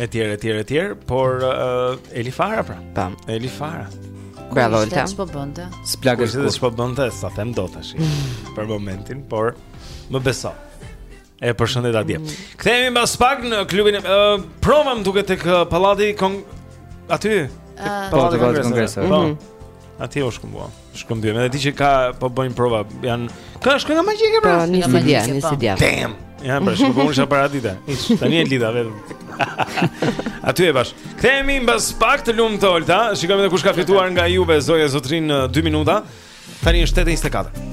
Etj, etj, etj, por uh, Eli Fara pra. Tam, Eli Fara. Bravo Olta. Ç'po bënte? S'pashë se ç'po bënte, s'ta them dot. Për momentin, por më beso. E përshëndeta atje. Mm. Kthehemi mbas pak në klubin e uh, prova më duket tek pallati kong aty. Tek Pallati i Kongreseve. Po. Mhm. Atje u shkëmbyem. Shkëmbyem. Edhe ti që ka po bëjnë prova, janë ka Kënga Magjike pra. Po, unë s'e dija, unë s'e dija. Damn. Ja, pra, bashkë punonim para dite. Tani e lidha vetëm. Aty e pashë. Kthehemi mbas pak të lumtë Olta. Shikojmë edhe kush ka fituar nga juve zonja e zotërinj në 2 minuta. Tani është 8:24.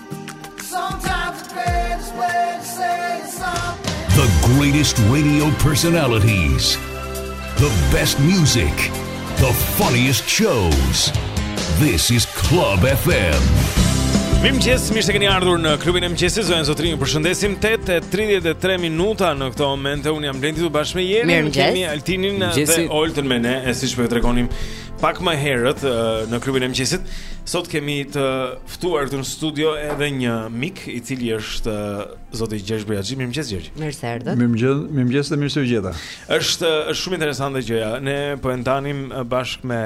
The greatest radio personalities. The best music. The funniest shows. This is Club FM. Mirëmëngjes, mirë se keni ardhur në klubin e mëngjesit, zonja zotërinj, ju përshëndesim 8.33 minuta në këto momente, unë jam Blendi, këtu bashkë me Jerin, mirëmëngjes, kemi Altinin dhe Oltën me ne, e siç po ju tregonim pak më herët në klubin e mëngjesit, sot kemi të Ftuar këtu në studio edhe një mik i cili është zoti Gjergj Bojaxhi. Mirëmëngjes Gjergj. Mirë se erdhët. Mirëmëngjes, mirëmëngjes dhe mirë se ju gjeta. Është është shumë interesante gjëja. Ne po e ndanim bashkë me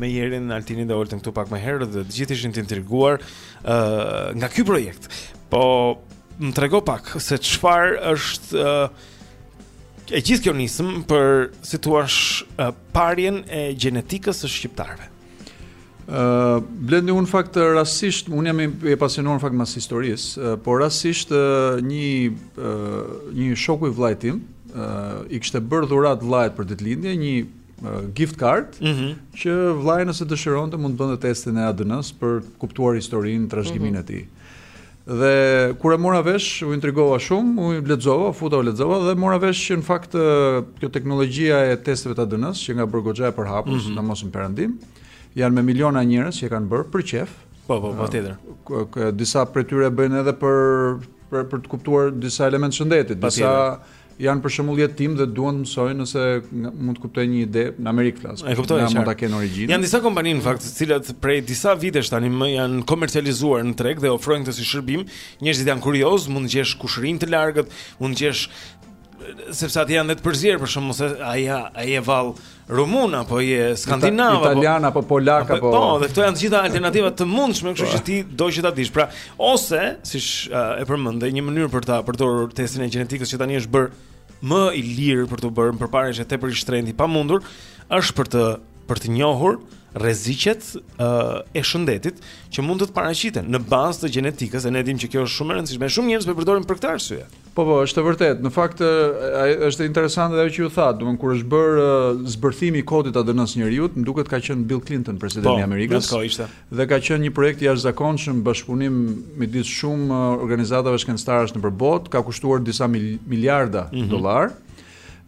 me Jerin, Altinin dhe Oltën këtu pak më herët dhe të gjithë ishin të intriguar ë uh, nga ky projekt. Po më trego pak se çfarë është uh, e gjithë kjo nismë për si thuash uh, parjen e gjenetikës së shqiptarëve. Uh, Blendi, në fakt rastësisht, unë jam i apasionuar në fakt mas historisë, uh, por rastësisht uh, një, uh, një shok i vëllait tim, uh, i kishte bërë dhuratë vëllait për ditëlindje, një gift card mm -hmm. që vëllai nëse dëshironte mund të bënte testin e ADN-së për të kuptuar historinë, trashëgiminë mm -hmm. e tij. Dhe kur e mora vesh, u intrigova shumë, u lexova, u futa u lexova dhe mora vesh që në fakt kjo teknologjia e testeve të ADN-së qenka bërë goxha e përhapur, mm -hmm. sidomos në perëndim, janë me miliona njerëz që e kanë bërë për qejf. Po, po, po tjetër. Disa prej tyre bëjnë edhe për për për të kuptuar disa elementë shëndetit, disa Janë për shembull jetimë dhe duan të mësojnë nëse mund të kuptojnë një ide në Amerikë flas. E kuptoj, nga mund ta kenë origjinën. Janë disa kompani në fakt, të cilat prej disa vitesh tanimë janë komercializuar në treg dhe ofrojnë këtë si shërbim. Njerëzit janë kurioz, mund të gjesh kushërinj të largët, mund të gjesh sepse atje janë dhe të përzier për shkak se a je, a je vallë Rumun apo je skandinav apo italian apo polak apo, apo... Po, dhe këto janë të gjitha alternativa të mundshme, kështu që po. ti do që ta dish. Pra, ose siç uh, e përmende, një mënyrë për ta përdorur testin e gjenetikës që tani është bërë më i lirë për t'u bërë, përpara ishte tepër i shtrenjtë, i pamundur, është për të për të njohur rreziqet uh, e shëndetit që mund të të paraqiten në bazë të gjenetikës, e ne e dimë që kjo është shumë e rëndësishme. Shumë njerëz po e përdorin për këtë arsye. Po po, është e vërtetë. Në fakt është interesante ajo që ju thatë, domethënë kur është bërë zbërthimi i kodit të ADN-së së njeriut, më duket ka qenë Bill Clinton presidenti po, i Amerikës. Po, ishte. Dhe ka qenë një projekt i jashtëzakonshëm bashkëpunim midis shumë organizatave shkencëtarësh nëpër botë, ka kushtuar disa mil, miliarda mm -hmm. dollarë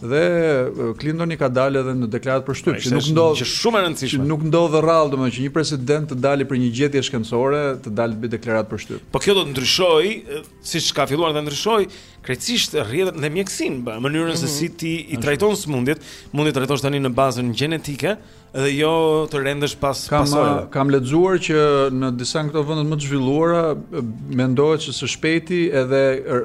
dhe Clintoni ka dalë edhe në deklaratë për shtyp, që nuk ndodh qe shumë e rëndësishme. Nuk ndodh rrallë domethënë që një president të dalë për një gjetje shkencore, të dalë të bëjë deklaratë për shtyp. Po kjo do të ndryshojë siç ka filluar të ndryshojë krejtësisht rrjedhën në mjekësinë, pra mënyrën mm -hmm. se mhm. si ti i trajton sëmundjet, mund t'i trajtosh tani në bazën gjenetike dhe jo të rendësh pas kam, pasojave. Uh, kam lexuar që në disa nga këto vendet më të zhvilluara mendohet që së shpejti edhe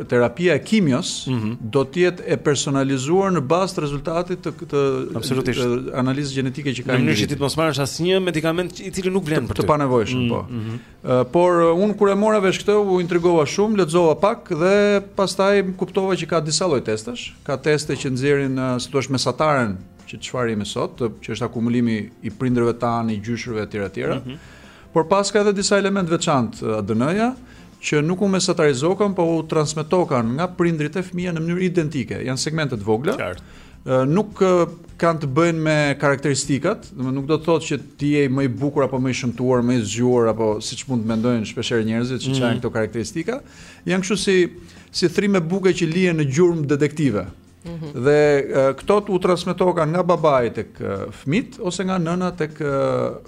terapia e kimios mm -hmm. do të jetë e personalizuar në bazë të rezultatit të kësaj analize gjenetike që ka. Në mënyrë që ti të mos marrësh asnjë medikament i cili nuk vlen për ty. Të panevojshëm, mm -hmm. po. Mhm. Por unë kur e mora vesh këtë u intrigova shumë, lexova pak dhe pastaj kuptova që ka disa lloj testesh. Ka teste që nxjerrin, si thua, mesataren që çfarë jemi sot, që është akumulimi i prindërve tanë, i gjyshërve etj etj. Mm -hmm. Por paska edhe disa elementë të veçantë ADN-ja që nuk u mesatarizokan, por u transmetokan nga prindërit te fëmija në mënyrë identike. Janë segmente të vogla. Qartë nuk kanë të bëjnë me karakteristikat, domethënë nuk do të thotë që ti je më i bukur apo më i shëmtuar, më i zgjuar apo siç mund të mendojnë shpeshherë njerëzit që mm. ç'janë këto karakteristika, janë kështu si si thërrime buke që lihen në gjurmë detektive. Mm -hmm. Dhe uh, këto u transmetokan nga babai tek uh, fëmijët ose nga nëna tek uh,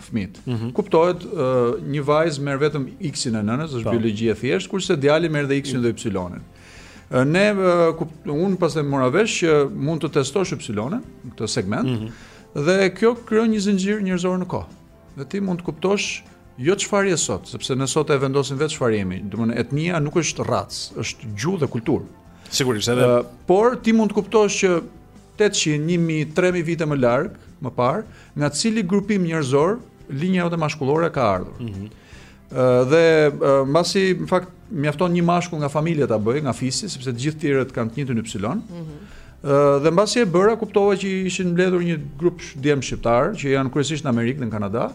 fëmijët. Mm -hmm. Kuptohet uh, një vajzë merr vetëm X-in e nënës, është po. biologji e thjeshtë, kurse djali merr dhe X-in dhe Y-in. Ne, unë pastaj mora vesh që mund të testosh ypsilonin, këtë segment, mm -hmm. dhe kjo krijon një zinxhir njerëzor në kohë. Dhe ti mund të kuptosh jo çfarë je sot, sepse ne sot e vendosim vetë çfarë jemi. Domethënë etnia nuk është racë, është gjuhë dhe kulturë. Sigurisht edhe. Uh, por ti mund të kuptosh që 800, 1000, 3000 vite më larg, më parë, nga cili grupim njerëzor linja jote mashkullore ka ardhur. Mm -hmm. Dhe mbasi në fakt mjafton një mashkull nga familja ta bëjë, nga fisi, sepse të gjithë të tjerët kanë të njëjtin ypsilon. Ëh mhm. dhe mbasi e bëra kuptova që ishin mbledhur një grup djem shqiptarë që janë kryesisht në Amerikë dhe në Kanada,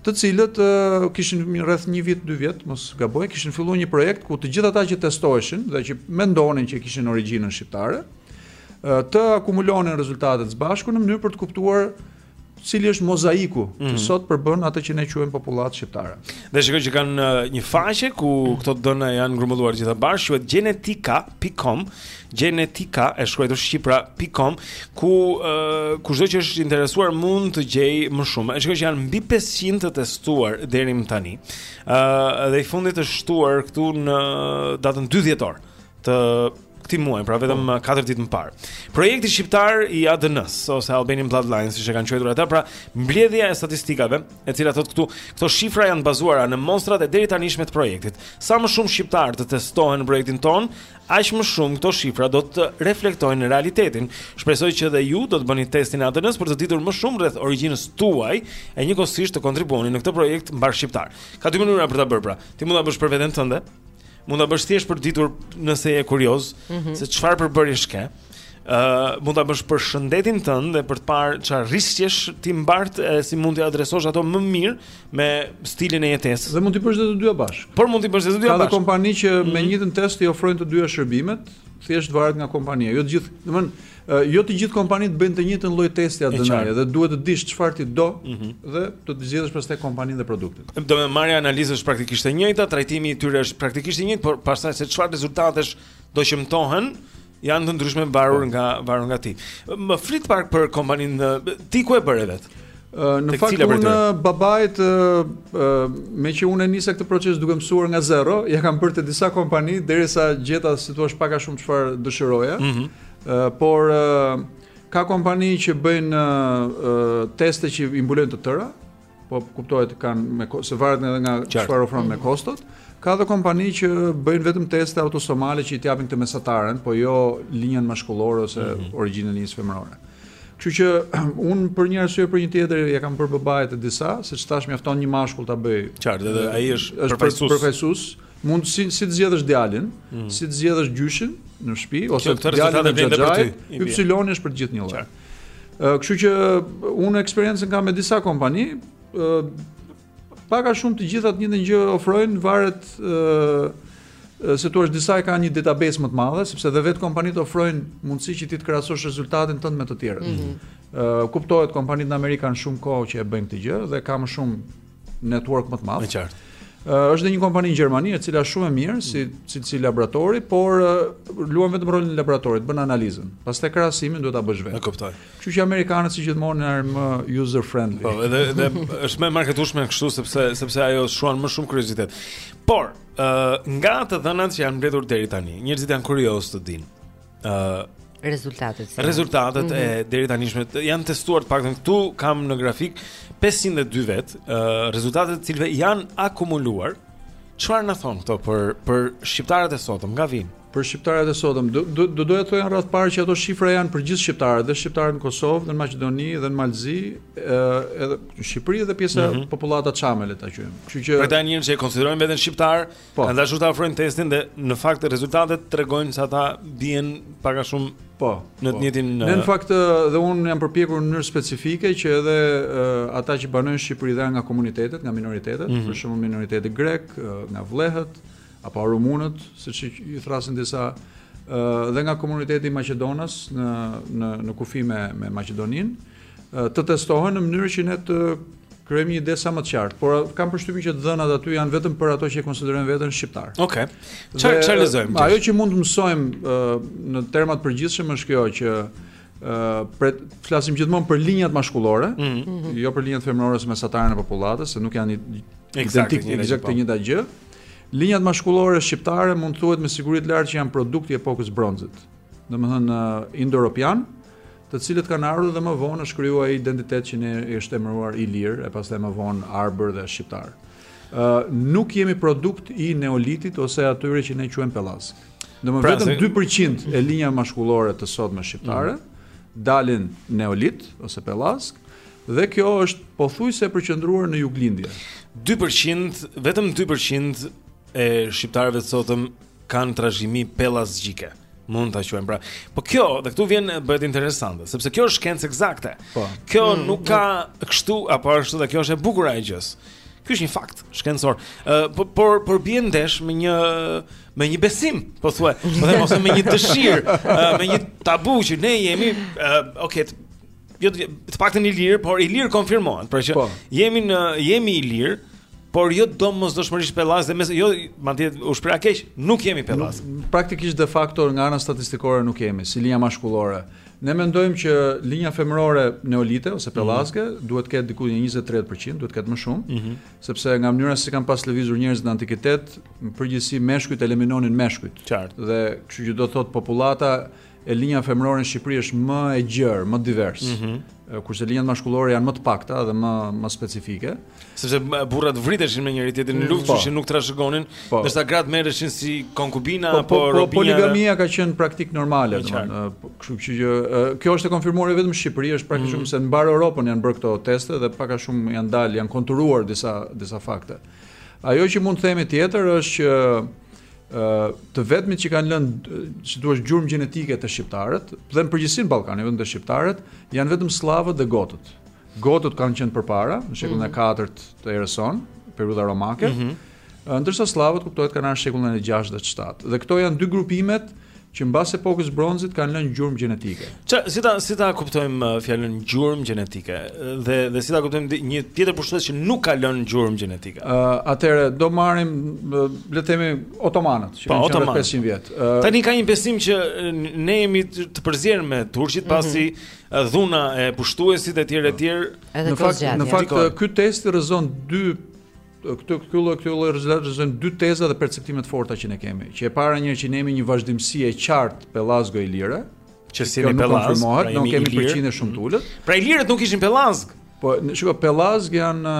të cilët uh, kishin rreth një vit, dy vjet, mos gaboj, kishin filluar një projekt ku të gjithë ata që testoheshin dhe që mendonin që kishin origjinën shqiptare, uh, të akumulonin rezultatet së bashku në mënyrë për të kuptuar cili është mozaiku mm -hmm. që mhm. sot përbën atë që ne quajmë popullatë shqiptare. Dhe shikoj që kanë uh, një faqe ku këto të dhëna janë grumbulluar të gjitha bashkë, quhet gjenetika.com, gjenetika e shkruajtur shqip pra,.com, ku uh, kushdo që është i interesuar mund të gjejë më shumë. E shikoj që janë mbi 500 të testuar deri më tani. Ëh uh, dhe i fundit është shtuar këtu në datën 2 dhjetor të këtij muaji, pra vetëm 4 po. ditë më parë. Projekti shqiptar i ADN-së ose Albanian Bloodlines, siç e kanë quajtur ata, pra mbledhja e statistikave, e cila thotë këtu, këto shifra janë të bazuara në mostrat e deritanishme të projektit. Sa më shumë shqiptarë të testohen në projektin tonë, aq më shumë këto shifra do të reflektojnë realitetin. Shpresoj që edhe ju do të bëni testin e ADN-së për të ditur më shumë rreth origjinës tuaj e njëkohësisht të kontribuoni në këtë projekt mbarëshqiptar. Ka dy mënyra për ta bërë pra. Ti mund ta bësh për veten tënde, Mund ta bësh thjesht për të ditur nëse je kurioz mm -hmm. se çfarë përbërjesh ke. Ë uh, mund ta bësh për shëndetin tënd dhe për të parë çfarë rrisqesh ti mbart e si mund t'i adresosh ato më mirë me stilin e jetesës. Dhe mund t'i bësh edhe të dyja bashkë. Po, mund t'i bësh edhe të dyja bashkë. Ka kompani që mm -hmm. me mhm. të njëjtin test i ofrojnë të dyja shërbimet, thjesht varet nga kompania. Jo të gjithë, domthonë Jo të gjithë kompanitë bëjnë të njëjtin lloj testi ADN-je dhe duhet të dish çfarë ti do mhm. dhe të zgjedhësh pastaj kompaninë dhe produktin. Domethënë marrja e analizës është praktikisht e njëjta, trajtimi i tyre është praktikisht i njëjtë, por pastaj se çfarë rezultatesh do qëmtohen janë të ndryshme varur po. nga varur nga ti. Më flisni pak për kompaninë ti ku e bëre vetë? Në fakt unë babait meqë unë nisa këtë proces duke mësuar nga zero, ia kam bërë te disa kompani derisa gjeta si thua pak a shumë çfarë dëshiroja. Mm -hmm. Por ka kompani që bëjnë teste që i mbulojnë të tëra, po kuptohet kanë pse varet edhe nga çfarë ofron me kostot. Ka dhe kompani që bëjnë vetëm teste autosomale që të japin këtë mesataren, po jo linjën mashkullore ose mm -hmm. origjinën e linjës femërore. Kështu që unë për një arsye për një tjetër ia kam bërë babait te disa, siç thashë mjafton një mashkull ta bëjë. Qartë, edhe ai është përfaqësues. Përfaqësues. Për mundësinë si të zgjedhësh djalin, mm. si të zgjedhësh gjyshin në shtëpi ose djalin e xhaxhait, ypsiloni është për të gjithë një lloj. Kështu që unë eksperiencën e kam me disa kompani, ë pak a shumë të gjitha të njëjtën gjë ofrojnë varet ë si thua disa e kanë një database më të madhe sepse dhe vetë kompanitë ofrojnë mundësi që ti të krahasosh rezultatin tënd me të tjerët. Mm -hmm. ë kuptohet kompanitë në Amerikë kanë shumë kohë që e bëjnë këtë gjë dhe ka më shumë network më të madh. Është qartë. Është dhe një kompani në Gjermani e cila është shumë e mirë si si si laborator, por luan vetëm rolin e laboratorit, bën analizën. Pastaj krahasimin duhet ta bësh vetë. E kuptoj. Kështu që amerikanët si gjithmonë janë më user friendly. Po, edhe edhe është më e marketueshme kështu sepse sepse ajo shuan më shumë kuriozitet. Por, ë nga të dhënat që janë mbledhur deri tani, njerëzit janë kurioz të dinë. ë uh, rezultatet. Si rezultatet mm -hmm. e deritanishme janë testuar të paktën këtu kam në grafik 502 vetë, ë uh, rezultatet e të cilëve janë akumuluar. Çfarë na thonë këto për për shqiptarët e sotëm nga vijnë? Për shqiptarët e sotëm do do do doja të thoja në radhë të parë që ato shifra janë për gjithë shqiptarët, dhe shqiptarët në Kosovë, në Maqedoni dhe në Mal të Zi, ë edhe në Shqipëri dhe pjesa mm -hmm. popullata çame le ta quajmë. Kështu që Këta janë njerëz që e konsiderojnë veten shqiptar, Po. Kanë dashur ta ofrojnë testin dhe në fakt rezultatet tregojnë se ata bien pak a shumë po në të po. njëjtin në... në fakt dhe unë jam përpjekur në mënyrë specifike që edhe uh, ata që banojnë në Shqipëri dhe nga komunitetet, nga minoritetet, mm -hmm. për shembull minoriteti grek, uh, nga vllehët apo rumunët, siç i thërrasin disa uh, dhe nga komuniteti maqedonas në në në kufi me me Maqedoninë, të testohen në mënyrë që ne të krijojmë një ide sa më të qartë, por kam përshtypjen që të dhënat aty janë vetëm për ato që e konsiderojnë veten shqiptar. Okej. Okay. Çfarë çfarë lexojmë? Ajo që mund të mësojmë uh, në termat e përgjithshëm është kjo që uh, flasim gjithmonë për linjat mashkullore, mm -hmm. jo për linjat femërore ose mesataren e popullatës, se nuk janë ekzakt e njëjta gjë. Linjat mashkullore shqiptare mund të thuhet me siguri të lartë që janë produkti i epokës së bronzit. Domethënë uh, indo-europianët, të cilët kanë ardhur dhe më vonë është krijuar ai identitet që në është emëruar ilir e pastaj më vonë arbër dhe shqiptar. Ë uh, nuk jemi produkt i neolitit ose atyre që ne quajmë pellazg. Domethënë pra, vetëm 2% e linjave mashkullore të sotme shqiptare mm. dalin neolit ose pellazg dhe kjo është pothuajse e përqendruar në juglindje. 2% vetëm 2% e shqiptarëve të sotëm kanë trashëgimi pellazgjike. Mund ta quajmë pra. Po kjo, dhe këtu vjen bëhet interesante, sepse kjo është shkencë ekzakte. Po. Kjo mm, nuk mm. ka kështu apo ashtu, dhe kjo është e bukura e gjësë. Ky është një fakt shkencor. Ë uh, por por por bien ndesh me një me një besim, pothuaj, po them ose me një dëshirë, uh, me një tabu që ne jemi, uh, okay, Jo të paktën ilirë, por ilirë konfirmohet, pra që po. jemi në jemi ilirë, por jo domosdoshmërisht pellazg dhe mes jo madje u shpreha keq, nuk jemi pellazg. Praktikisht de facto nga ana statistikore nuk jemi si linja mashkullore. Ne mendojmë që linja femërore neolite ose mhm. pellazge mm -hmm. duhet të ketë diku një 20-30%, duhet të ketë më shumë, mm -hmm. sepse nga mënyra se si kanë pas lëvizur njerëzit në antikitet, në përgjithësi meshkujt eliminonin meshkujt. Qartë. Dhe kështu që do të thotë popullata E linja femërore në Shqipëri është më e gjerë, më diverse. Mm -hmm. Kurse linjat mashkullore janë më të pakta dhe më më specifike. Sepse burrat vriteshin me njëri-tjetrin në luftë, po. që nuk trashëgonin, po. ndërsa gratë merreshin si konkubina po, apo po, po, robinja. Poligamia ka qenë praktikë normale, domethënë, kështu që kjo, kjo është e konfirmuar jo vetëm në Shqipëri, është praktikisht mm -hmm. se në mbarë Europën janë bërë këto teste dhe pak a shumë janë dalë, janë konturuar disa disa fakte. Ajo që mund të themi tjetër është që të vetmit që kanë lënë, si të thuash, gjurmë gjenetike te shqiptarët, dhe në përgjithësi në Ballkan, jo vetëm te shqiptarët, janë vetëm sllavët dhe gotët. Gotët kanë qenë përpara, në shekullin e mm -hmm. 4 të erës sonë, periudha romake. Mm -hmm. Ndërsa sllavët kuptohet kanë ardhur në shekullin e 6 dhe 7. Dhe këto janë dy grupimet Që mbas epokës së bronzit kanë lënë gjurmë gjenetike. Ça si ta si ta kuptojmë uh, fjalën gjurmë gjenetike dhe dhe si ta kuptojmë një tjetër pushtues që nuk ka lënë gjurmë gjenetike. Ë uh, atëherë do marrim uh, le të themi otomanët që po, kanë qenë 500 vjet. Uh, Tani ka një besim që ne jemi të përzier me turqit mm -hmm. pasi dhuna e pushtuesit etj etj. Në fakt në fakt ky test rrëzon dy Këto këto lloj këto lloj rezultatesh rrëzojnë dy teza dhe perceptime të forta që ne kemi. Që e para një që ne kemi një vazhdimësi të qartë pellazgo-ilire, që s'jemi pellazgë, pra ne kemi përqindje shumë të ulët. Pra ilirët nuk ishin pellazgë. Po, shiko, pellazgë janë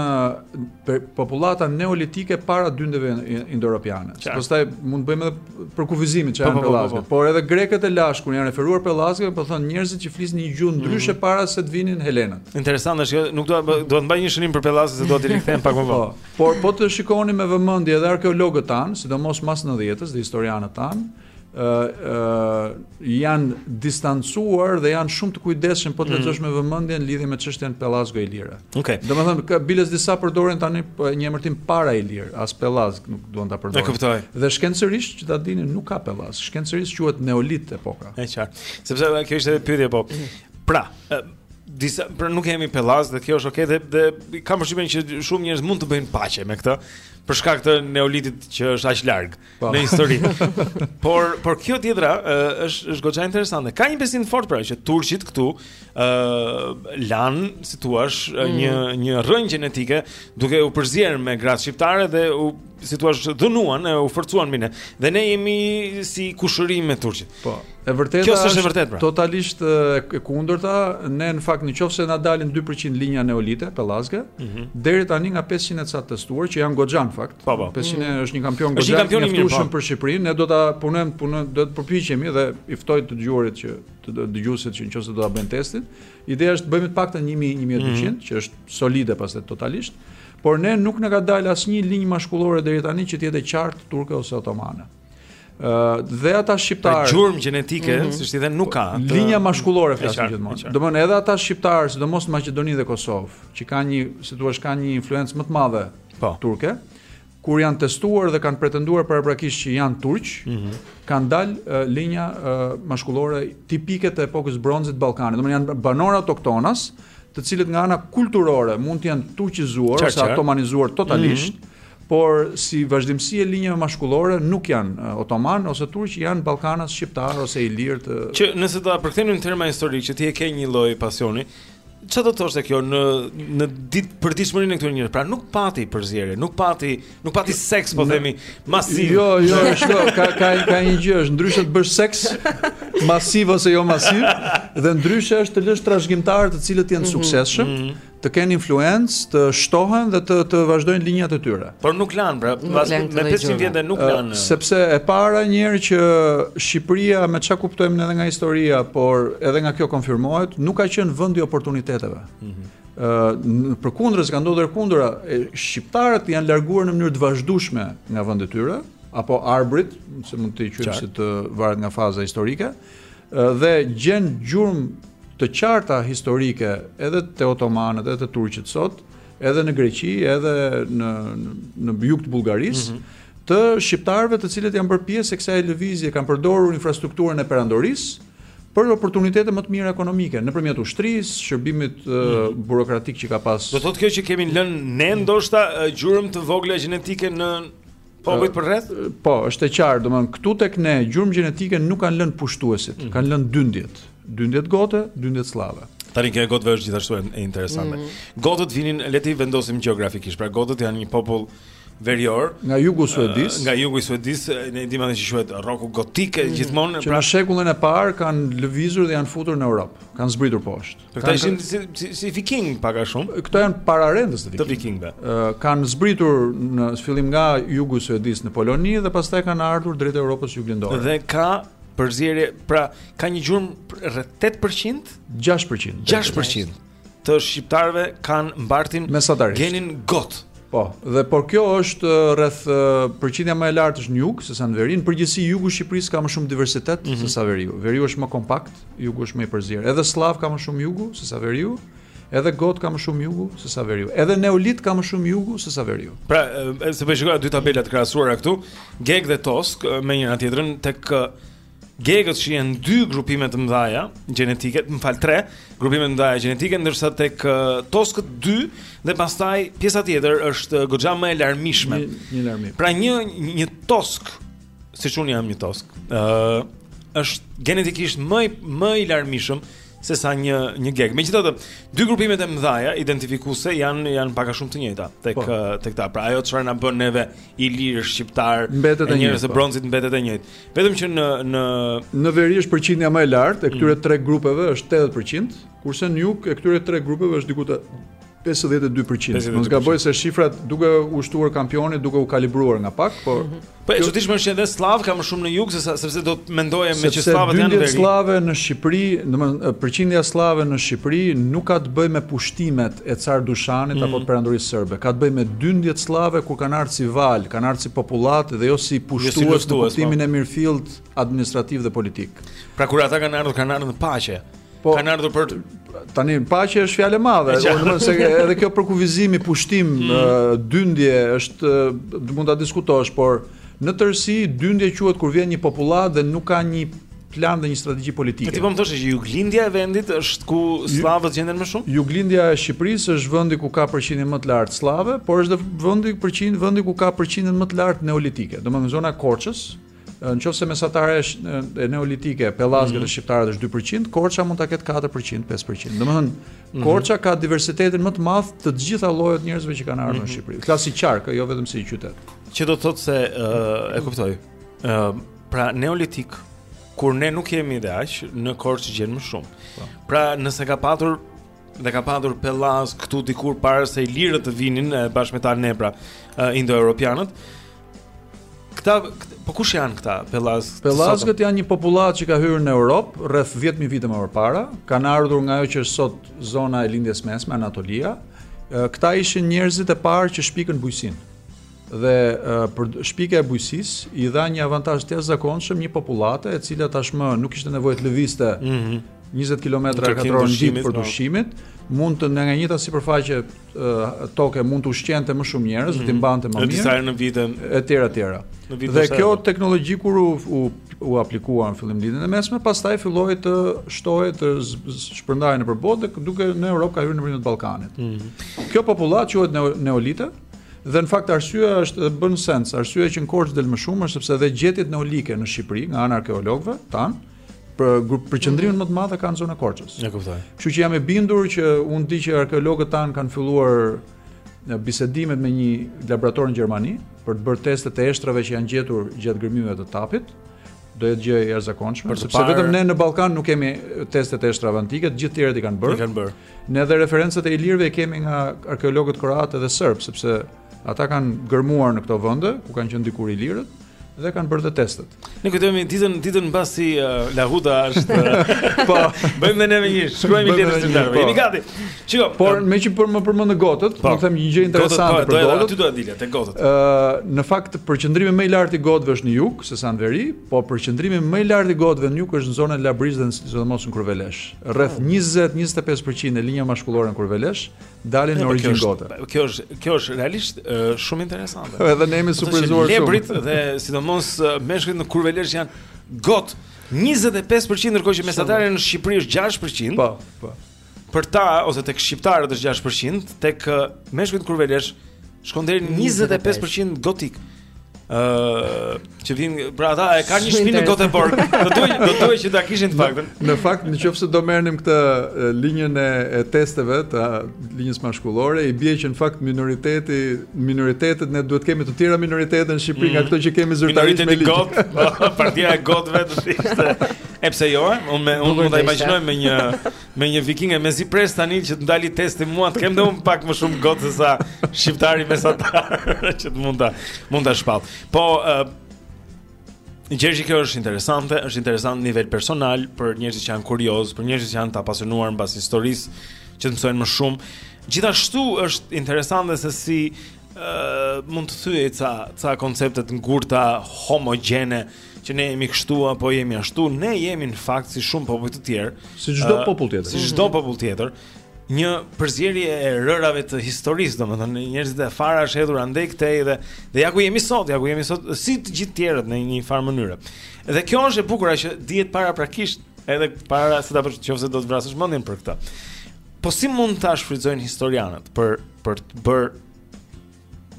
popullata neolitike para dyndjeve indoeuropiane. Pastaj mund të bëjmë edhe për përkufizimin çfarë janë pellazgët, por edhe grekët e lashtë kur i janë referuar pellazgëve, thonë njerëzit që flisnin një gjuhë mm. ndryshe para se të vinin helenët. Interesant është, nuk do do të mbaj një shënim për pellazgët se do t'i rikthehem pak më vonë. Po, por po të shikoni me vëmendje edhe arkeologët tanë, sidomos mas 90-s dhe historianët tanë, ë ë janë distancuar dhe janë shumë të kujdesshëm po të mm. lexosh me vëmendje në lidhje me çështjen pellazgo-ilire. Okej. Okay. Domethënë ka biles disa përdorin tani po, një emërtim parailir, as pellazg nuk duan ta përdorin. E kuptoj. Dhe shkencërisht që ta dini nuk ka pellazg. Shkencërisht quhet neolit epoka. E qartë. Sepse kjo ishte pyetja po. Pra, e para nuk jemi pellazgë dhe kjo është okay dhe, dhe kam përshtypjen që shumë njerëz mund të bëjnë paqe me këtë për shkak të neolitit që është aq larg. Po. Në histori. por por kjo tjetra është është goxha interesante. Ka një besim të fortë pra që turqit këtu ë uh, lanë, si thua, mm. një një rrënjë gjenetike duke u përzier me gratë shqiptare dhe u si thua, dhunuan e me forcë a me hir. Dhe ne jemi si kushërinj me turqit. Po. E vërteta Kjo është e vërtetë pra. Totalisht e kundërta, ne në fakt nëse na dalin 2% linja neolite, pellazge, mm -hmm. deri tani nga 500 e ca testuar që janë goxha në fakt, Po po. Pesëqind mm. është një kampion goxha. Është një kampion i mirë po. për Shqipërinë. Ne do ta punojmë, punojmë, do të përpiqemi dhe i ftoj të dëgjuarit që të dëgjuesit që në qoftë se do ta bëjnë testin. Ideja është të bëjmë të paktën 1000 1200, mm. që është solide pastaj totalisht. Por ne nuk na ka dalë asnjë linjë mashkullore deri tani që të jetë e qartë turke ose otomane. dhe ata shqiptarë gjurmë gjenetike, mm -hmm. siç po thua, nuk ka. Të... Linja mashkullore flasim gjithmonë. Domethënë edhe ata shqiptarë, sidomos në Maqedoni dhe Kosovë, që kanë një, si thua, kanë një influencë më të madhe po. turke, kur janë testuar dhe kanë pretenduar paraprakisht që janë turq, mm -hmm. kanë dalë uh, linja uh, mashkullore tipike të epokës së bronzit të Ballkanit. Domethënë janë banorë autoktonë, të cilët nga ana kulturore mund të jenë turqizuar ose otomanizuar totalisht. Mm -hmm Por si vazhdimësi e linjave mashkullore nuk janë otomanë ose turq, janë ballkanas shqiptarë ose ilirë të Që nëse ta përkthejmë në terma historikë që ti e ke një lloj pasioni, çfarë do të thoshte kjo në në ditë përditshmërinë e këtyre njerëzve? Pra nuk pati përzierje, nuk pati, nuk pati seks, po themi, masiv. Jo, jo, shiko, ka ka ka një gjë, është ndryshe të bësh seks masiv ose jo masiv dhe ndryshe është të lësh trashëgimtarë të cilët janë të mhm, suksesshëm, mhm. të kenë influencë, të shtohen dhe të të vazhdojnë linjat e tyre. Por nuk lanë, pra, me 500 vjet nuk lanë. Sepse e para një herë që Shqipëria me çka kuptojmë edhe nga historia, por edhe nga kjo konfirmohet, nuk ka qenë vend i oportuniteteve. Ëh, mm -hmm. përkundrazi ka ndodhur e kundërta, shqiptarët janë larguar në mënyrë të vazhdueshme nga vendi i tyre apo arbrit, se mund të quajmë si të varet nga faza historike. dhe gjen gjurmë të qarta historike edhe te otomanët edhe te turqit sot, edhe në Greqi, edhe në në jug të Bullgarisë, mm -hmm të shqiptarëve të cilët janë bërë pjesë e kësaj lëvizje, kanë përdorur infrastrukturën e perandorisë për oportunitete më të mira ekonomike nëpërmjet ushtrisë, shërbimit mm -hmm. burokratik që ka pas. Do thotë kjo që kemi lënë ne ndoshta gjurmë të vogla gjenetike në popujt përreth? Po, është e qartë, domethënë këtu tek ne gjurmë gjenetike nuk kanë lënë pushtuesit, mm. kanë lënë dyndjet, dyndjet gote, dyndjet sllave. Tani kjo e gotëve është gjithashtu e interesante. Mm. Gotët vinin, le t'i vendosim gjeografikisht. Pra gotët janë një popull verior nga jugu i Suedisë, nga jugu i Suedisë, ne dimë atë që quhet rroku gotik mm. gjithmonë. Pra në shekullin e parë kanë lëvizur dhe janë futur në Europë, kanë zbritur poshtë. Këta ishin si, si, si viking pak a shumë. Këta janë pararendës të vikingëve. vikingëve. Uh, kanë zbritur në fillim nga jugu i Suedisë në Poloni dhe pastaj kanë ardhur drejt Evropës juglindore. Dhe ka përzierje, pra ka një gjurmë rreth 8%, 6%. 6% të shqiptarëve kanë mbartin genin got. Po, dhe por kjo është rreth përqindja më e lartë është në jug sesa në veri. Në përgjithësi jugu i Shqipërisë ka më shumë diversitet mm -hmm. sesa veriu. Veriu është më kompakt, jugu është më i përzier. Edhe sllav ka më shumë jugu sesa veriu. Edhe got ka më shumë jugu sesa veriu. Edhe neolit ka më shumë jugu sesa veriu. Pra, se po shikoj dy tabela të krahasuara këtu, Geg dhe Tosk me njëra-tjetrën tek Gegët shihen dy grupime të mëdha gjenetike, më fal tre grupime të mëdha gjenetike, ndërsa tek toskët dy dhe pastaj pjesa tjetër është goxha më e larmishme. Një, një larmi. Pra një një tosk, siç un jam një tosk, ë uh, është gjenetikisht më më i larmishëm se sa një një geg. Megjithatë, dy grupimet e mëdha identifikuese janë janë pak a shumë të njëjta tek po. tek ta. Pra ajo çfarë na bën neve ilirë, shqiptarë, mbetet e njëjtë. Njerëz të, po, bronzit mbetet e njëjtë. Vetëm që në në në veri është përqindja më e lartë e këtyre mm. tre grupeve është 80%, kurse në jug e këtyre tre grupeve është diku te 52%. Mos gaboj se shifrat duke u shtuar kampioni, duke u kalibruar nga pak, por mhm. Po e çuditshme është që edhe sllav ka më shumë në jug se sa sepse do të mendoje meqë sllavët janë në veri. Sepse sllave në Shqipëri, domethënë përqindja sllave në Shqipëri nuk ka të bëjë me pushtimet e Car Dushanit apo të Perandorisë Serbe. Ka të bëjë me dyndjet sllave kur kanë ardhur si valë, kanë ardhur si popullatë dhe jo si pushtues në po. kuptimin e mirëfilltë administrativ dhe politik. Pra kur ata kanë ardhur, kanë ardhur në paqe. Po, kanë ardhur për tani paqe është fjalë e madhe, domethënë se edhe kjo përkufizimi pushtim hmm. dyndje është mund ta diskutosh, por në tërësi dyndje quhet kur vjen një popullat dhe nuk ka një plan dhe një strategji politike. Ti po më thoshe që juglindja e vendit është ku sllavët gjenden më shumë? Juglindja e Shqipërisë është vendi ku ka përqindjen më të lartë sllave, por është edhe vendi përqind vendi ku ka përqindjen më të lartë neolitike. Domethënë zona e Korçës, në qoftë se mesatarja neolitike, pelazgët mm -hmm. te shqiptarët është 2%, Korça mund të ketë 4%, 5%. Domethënë, mhm. Korça ka diversitetin më të madh të gjitha llojet e njerëzve që kanë ardhur në mhm. Shqipëri. Flas si qark, jo vetëm si qytet. Që do të thotë se, uh, e kuptoj, Ë, uh, pra neolitik kur ne nuk jemi dhe aq në Korçë gjen më shumë. Po. Pra, nëse ka patur dhe ka patur pellazgë këtu dikur para se ilirët të vinin bashkë me ta ne pra uh, indoeuropianët, Këta po kush janë këta pellazgë? Pellazgët janë një popullatë që ka hyrë në Europë rreth 10000 vite më parë, kanë ardhur nga ajo që është sot zona e Lindjes Mesme, Anatolia. Këta ishin njerëzit e parë që shpikën bujqësinë. dhe për shpikja e bujqësisë i dha një avantazh të jashtëzakonshëm një popullate e cila tashmë nuk kishte nevojë të lëvizte mm -hmm. 20 kilometra katror në ditë për po. ushqimin, mund të nga e njëjta sipërfaqe toke mund të ushqente më shumë njerëz, mm -hmm. t'i mhm. mbante më mirë. Disa herë në vit etj etj. Dhe kjo teknologji kur u u, u aplikua në fillim Lindjen e Mesme, pastaj filloi të shtohej të shpërndahej nëpër botë duke në Europë ka hyrë nëpërmjet Ballkanit. Mm -hmm. Kjo popullatë quhet neolite. Dhe në fakt arsyeja është dhe bën sens, arsyeja që në Korçë del më shumë është sepse dhe gjetjet neolike në Shqipëri nga ana arkeologëve tanë për grup përqendrimin më të madh e kanë zonën e Korçës. E kuptoj. Kështu që jam e bindur që unë di që arkeologët tanë kanë filluar bisedimet me një laborator në Gjermani për të bërë teste të eshtrave që janë gjetur gjatë gërmimeve të TAP-it. Do jetë gjë e jashtëzakonshme, sepse vetëm ne në Ballkan nuk kemi teste të eshtrave antike, të gjithë tjerët i kanë bërë. I kanë bërë. Ne edhe referencat e ilirëve i kemi nga arkeologët kroatë dhe serbë, sepse ata kanë gërmuar në këto vende ku kanë qenë dikur ilirët dhe kanë bërë dhe testet. Ne kujtojmë ditën ditën mbasi uh, Lahuta është. po, bëjmë ne me një, shkruajmë një letër zyrtare. Po. Jemi gati. Shiko, por meqë për më përmende gotët, po. do të them një gjë interesante po, për gotët. Aty do të dilja te gotët. Ë, uh, në fakt përqendrimi më i lartë i gotëve është në jug, sesa në veri, po përqendrimi më i lartë i gotëve në jug është në zonën e Labërisë dhe sidomos në Kurvelesh. rreth 20-25% po. e linja mashkullore në Kurvelesh dalin në origjinë gote. Kjo është kjo është realisht shumë interesante. Edhe ne jemi surprizuar shumë. Lebërit dhe sidomos meshkujt në Kurvelesh janë got 25% ndërkohë që mesatarja në Shqipëri është 6%. Po, po. Për ta ose tek shqiptarët është 6%, tek meshkujt në Kurvelesh shkon deri në 25% gotik. Të ë uh, që vin pra ata e kanë një shtëpi në Gothenburg. Do duhej do duhej që ta kishin të paktën. Në, në fakt, në qoftë se do merrnim këtë linjën e, e testeve të linjës mashkullore, i bie që në fakt minoriteti, minoritetet ne duhet kemi të tjera minoritete në Shqipëri mm. nga këto që kemi zyrtarisht me ligj. Minoriteti got, po, partia e gotëve të ishte. E pse jo? Unë unë mund ta imagjinoj me një Me një vikinge mezi pres tani që të më dali testi mua të kem dhe unë pak më shumë got se sa shqiptari mesatar që të mund ta mund ta shpall. Po uh, Gjergji kjo është interesante, është interesant në nivel personal për njerëzit që janë kurioz, për njerëzit që janë të apasionuar mbas historisë, që të mësojnë më shumë. Gjithashtu është interesante se si uh, mund të thyej ca ca koncepte të ngurta homogjene që ne jemi kështu apo jemi ashtu, ne jemi në fakt si shumë popuj të tjerë, si çdo uh, popull tjetër, si çdo popull tjetër, një përzierje e erërave të historisë, domethënë njerëzit e fara është hedhur andej këtej dhe dhe ja ku jemi sot, ja ku jemi sot si të gjithë tjerët në një farë mënyre. Dhe kjo është e bukur që dihet paraprakisht edhe para se ta bësh nëse do të vrasësh mendjen për këtë. Po si mund ta shfrytëzojnë historianët për për të bërë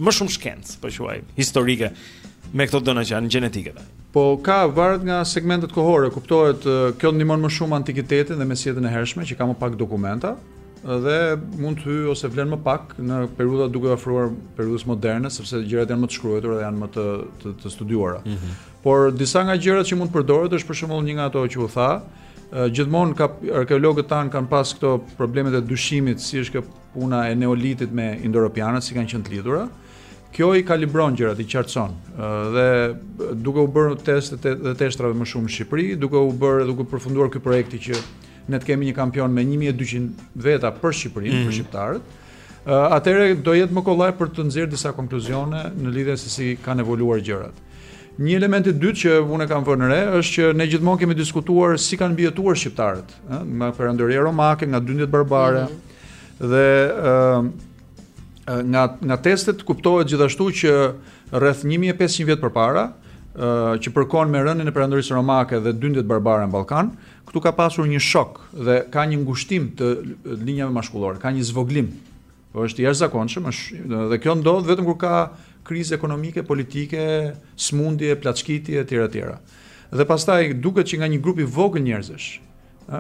më shumë shkencë, po e quaj, historike me këto të dhëna që janë gjenetike tani. Po ka varet nga segmentet kohore, kuptohet kjo ndihmon më shumë antikitetin dhe mesjetën e hershme që ka më pak dokumenta dhe mund të hyjë ose vlen më pak në periudha duke iu afruar periudhës moderne sepse gjërat janë më të shkruara dhe janë më të të, të studiuara. Mm -hmm. Por disa nga gjërat që mund të përdoret është për shembull një nga ato që u tha, gjithmonë ka arkeologët tanë kanë pas këto problemet e dyshimit si është kjo Puna e neolitit me indoeuropianët si kanë qenë të lidhura. Kjo i kalibron gjërat, i qartëson. Dhe duke u bërë testet dhe të eshtrave më shumë në Shqipëri, duke u bërë duke u përfunduar ky projekti që ne të kemi një kampion me 1200 veta për Shqipërinë, mm -hmm. për mhm. shqiptarët. Atëherë do jetë më kollaj për të nxjerrë disa konkluzione në lidhje se si kanë evoluar gjërat. Një element i dytë që unë e kam vënë re është që ne gjithmonë kemi diskutuar si kanë mbijetuar shqiptarët, ëh, nga perandoria romake, nga dyndjet barbare. Mm -hmm. Dhe ë nga nga testet kuptohet gjithashtu që rreth 1500 vjet përpara, ë që përkon me rënien e perandorisë romake dhe dyndjet barbare në Ballkan, këtu ka pasur një shok dhe ka një ngushtim të linjave mashkullore, ka një zvoglim. Po është i jashtëzakonshëm, është dhe kjo ndodh vetëm kur ka krizë ekonomike, politike, smundje, plaçkitje etj etj. Dhe pastaj duket që nga një grup i vogël njerëzish,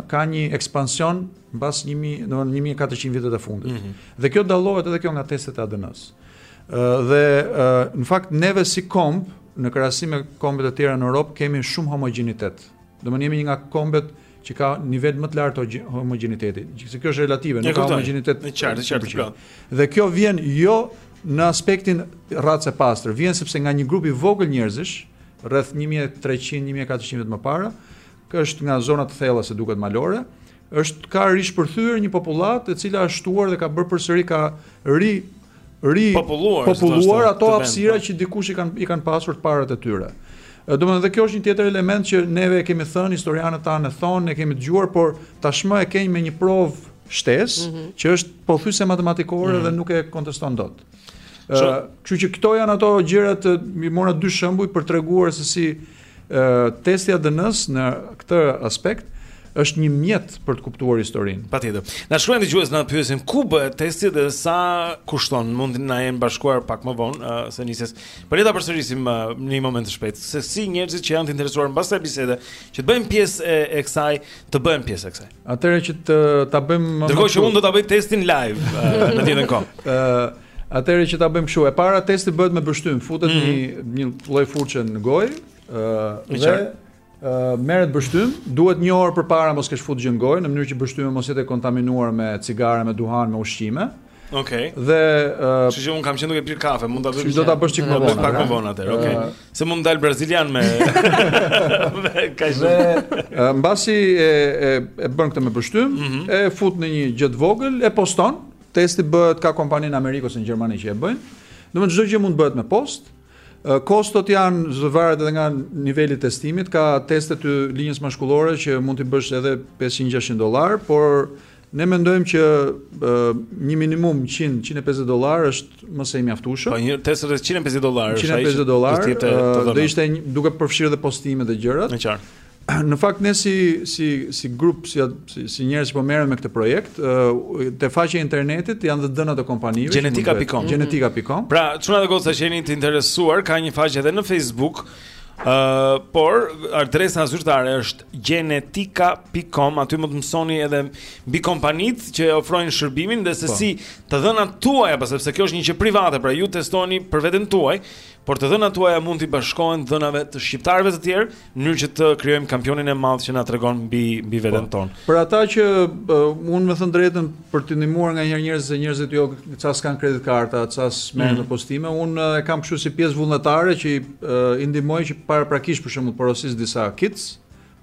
ka një ekspansion mbas 1000, do të thotë 1400 vitet e fundit. Mm -hmm. Dhe kjo dallohet edhe kjo nga testet e ADN-s. Ë dhe uh, në fakt neve si komb në krahasim me kombet e tjera në Europë kemi shumë homogjinitet. Domethënë jemi një nga kombet që ka nivel më të lartë të homogjinitetit. Gjithsesi kjo është relative, nuk ka homogjinitet. E qartë, e qartë, po. Dhe kjo vjen jo në aspektin racë e pastër, vjen sepse nga një grup i vogël njerëzish, rreth 1300-1400 vjet më parë, Është nga zona të thella se duket malore, është ka rishpërthyer një popullsi e cila është shtuar dhe ka bërë përsëri ka ri ri populluar, populluar ato hapësira po. që dikur i kanë i kanë pasur të parët e tyre. Domethënë dhe kjo është një tjetër element që neve e kemi thënë, historianët tanë e thonë, ne e kemi dëgjuar, por tashmë e kemi me një provë shtesë, mm -hmm. që është pothuajse matematikore mm -hmm. dhe nuk e konteston dot. Kështu që këto janë ato gjërat, unë mora dy shembuj për të treguar se si Testi i ADN-së në këtë aspekt është një mjet për të kuptuar historinë. Patjetër. Na shkruajnë dëgjues na pyesin ku bëhet testi dhe sa kushton. Mund të na jenë bashkuar pak më vonë uh, se nisja. Por le ta përsërisim uh, në një moment të shpejtë se si njerëzit që janë të interesuar mbas kësaj bisede që të bëjnë pjesë e, e kësaj, të bëhen pjesë e kësaj. Atëherë që të ta bëjmë Dërgoj që unë do ta bëj testin live uh, në ditën kohë. Ë uh, Atëherë që ta bëjmë kështu, e para testi bëhet me pështymë, futet mm -hmm. një një lloj furçe në gojë, ë uh, dhe uh, merret pështymë, duhet një orë përpara mos kesh futur gjë në gojë, në mënyrë që pështyma mos jetë kontaminuar me cigare, me duhan, me ushqime. Okej. Okay. Dhe uh, Kështu që unë kam qenë duke pirë kafe, s'mund ta bëj. Do ta bësh një çik më vonë. Pak më vonë atë. Okej. Okay. Uh, Se mund të dal brazilian me me kaq. Dhe uh, mbasi e e e bën këtë me pështymë, mm -hmm. e fut në një gjë të vogël, e poston. Testi bëhet ka kompani në Amerikë ose në Gjermani që e bëjnë. Domethënë çdo gjë mund të bëhet me postë. Kostot janë varet edhe nga niveli i testimit, ka teste të linjës mashkullore që mund t'i bësh edhe 500-600 dolar, por Ne mendojmë që një minimum 100, 150 dollarë është më se i mjaftueshëm. Po një test rreth 150 dollarë, 150 dollarë, do ishte duke përfshirë edhe postimet e gjërat. E qartë. Në fakt ne si si si grup si si, si njerëz që po merren me këtë projekt, te faqja e internetit janë dhe të dhënat e kompanive. Gjenetika.com. Gjenetika.com. Pra, çuna dhe goca që jeni të interesuar, ka një faqe edhe në Facebook. Ëh, uh, por adresa zyrtare është gjenetika.com aty mund të mësoni edhe mbi kompanitë që ofrojnë shërbimin dhe se po. si të dhënat tuaja, pasi sepse kjo është një gjë private, pra ju testoheni për veten tuaj, por të dhënat tuaja mund t'i bashkohen dhënave të shqiptarëve të tjerë në mënyrë që të krijojmë kampionin e madh që na tregon mbi mbi veten po. tonë. Për ata që uh, unë me thënë të drejtën për të ndihmuar nganjëherë njerëzit se njerëzit jo ca s'kan kredit karta, ca s'merren me postime, unë e kam kështu si pjesë vullnetare që i ndihmoj që paraprakisht për shembull porosis disa kits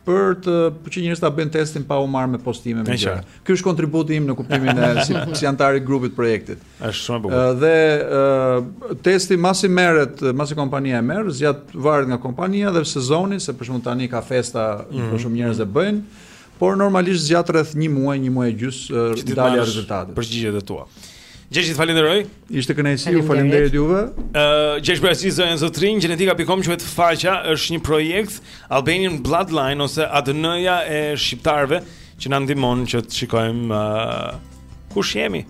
për të për që njerëzit ta bëjnë testin pa u marrë me postime me gjëra. Ky është kontributi im në kuptimin e si, si anëtar i grupit të projektit. Është shumë e bukur. Dhe uh, testi masi merret, masi kompania e merr, zgjat varet nga kompania dhe sezoni, se për shembull tani ka festa, mm -hmm. shumë njerëz e bëjnë Por normalisht zgjat rreth një muaj, një muaj e gjys dalja e rezultatit. Përgjigjet e tua. Gjergj, të falenderoj. Ishte kënaqësi, ju falenderoj juve. Ë uh, Gjergj Brazizo e Zotrin Gjenetika.com quhet faqja, është një projekt Albanian Bloodline ose ADN-ja e shqiptarëve që na ndihmon që të shikojmë uh, kush jemi.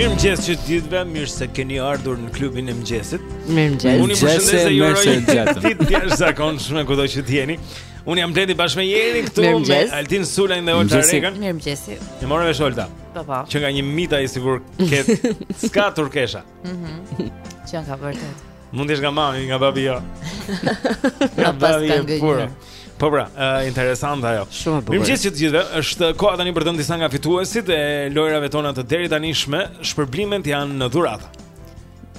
Mirëmëngjes që ditëve, mirë se keni ardhur në klubin e mëngjesit Mirëmëngjes Unë ju përshëndes e ju uroj Ditë të jashtëzakonshme kudo që të jeni Unë jam Blendi bashkë me Jerin këtu Mirë Me Altin Sulan dhe Olta Rekën Mirëmëngjesi Ne morëm vesh Olta Po po Që nga një mit ai sikur ke S'ka turkesha Mhm Që ka vërtet Mund të jesh nga mami, nga babi jo. Nga babi e pura. Po pra, uh, interesant ajo. Shumë bukur. Mirëmëngjes të gjithëve. Është koha tani për të dhënë disa nga fituesit e lojërave tona të deri tanishme. Shpërblimet janë në dhurata.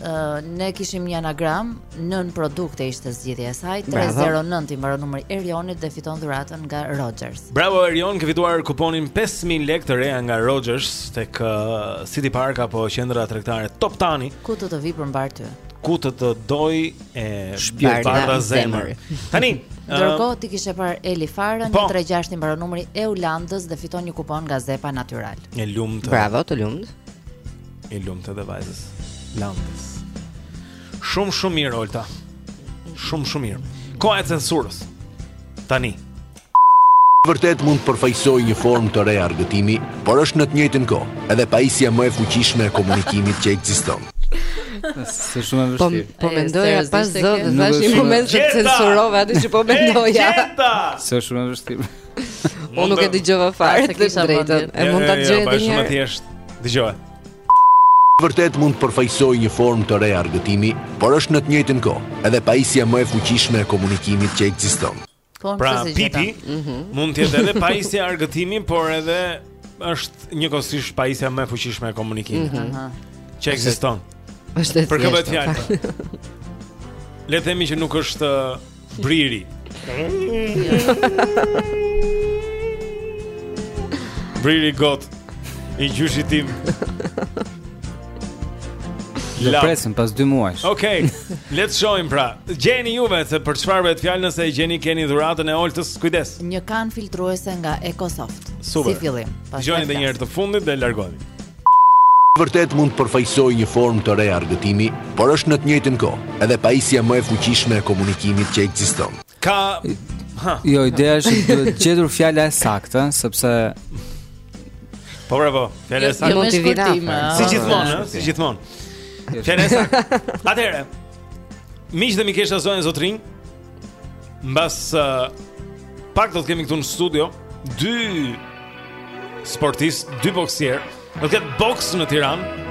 Uh, ne kishim një anagram nënprodukte ishte zgjidhja e saj 309 i mbaron numri Erionit dhe fiton dhuratën nga Rogers. Bravo Erion, ke fituar kuponin 5000 lekë të reja nga Rogers tek uh, City Park apo qendra tregtare Toptani. Ku të të vij për mbarë ty? Ku të të doja e shpirt bardha zemër. Tani, Dërko ti kishe parë Eli Farën, po, 36 i mbaron numri Jolandës dhe fiton një kupon nga Zepa Natural. E lumtë. Bravo, të lumtë. E lumtë edhe vajzës. Jolandës. Shumë shumë mirë Olta. Shumë shumë mirë. Koha e censurës. Tani. vërtet mund të përfaqësojë një formë të re argëtimi, por është në të njëjtën kohë edhe pajisja më e fuqishme e komunikimit që ekziston. Është shumë e po, vështirë. Po, po mendoja pa zë dhe thashë një moment që censurova atë që po mendoja. Është shumë e vështirë. Unë nuk e dëgjova fare, të them të drejtën. E mund ta dëgjoj edhe një herë. Dëgjoje. Vërtet mund të përfaqësojë një formë të re argëtimi, por është në të njëjtën kohë edhe pajisja më e fuqishme e komunikimit që ekziston. Po, pra, pipi mm -hmm. mund të jetë edhe pajisje argëtimi, por edhe është njëkohësisht pajisja më e fuqishme e komunikimit. Mm -hmm. Që ekziston. Është e thjeshtë. Për këtë fjalë. Le të themi që nuk është uh, briri. briri gotë i gjyshit tim. Do të presim pas 2 muajsh. Okej. Okay. Le të shohim pra. Gjeni juve se për çfarë bëhet fjalë nëse e gjeni keni dhuratën e Oltës. Kujdes. Një kan filtruese nga EcoSoft. Super. Si fillim. Dëgjojeni edhe një herë të fundit dhe largoni. Vërtet mund të përfaqësojë një formë të re argëtimi, por është në të njëjtën kohë edhe pajisja më e fuqishme e komunikimit që ekziston. Ka ha. Jo, ideja është që duhet gjetur fjala e saktë, sepse Po bravo, fjala e jo, saktë. Jo, si gjithmonë, si gjithmonë, si gjithmonë. Fjala e saktë. Atëherë. Miq dhe mikesha zonja zotërinj. Mbas uh, pak do të kemi këtu në studio dy sportistë, dy boksierë. Do të ketë boks në Tiranë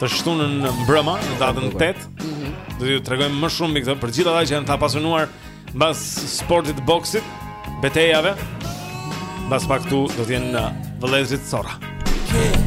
të shtunën në mbrëma, në datën 8. Mhm. Do t'ju tregojmë më shumë mbi këtë për gjithë ata që janë të apasionuar mbas sportit të boksit, betejave. Mbas pak këtu do të jenë uh, vëllezërit Zorra. The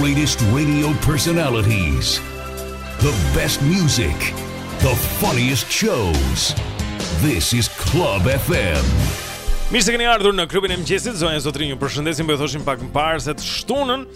greatest radio personalities, the best music, the funniest shows. This is Club FM. Mirë se keni ardhur në klubin e mëngjesit. Zonja zotërinj, ju përshëndesim, po ju thoshim pak më parë se të shtunën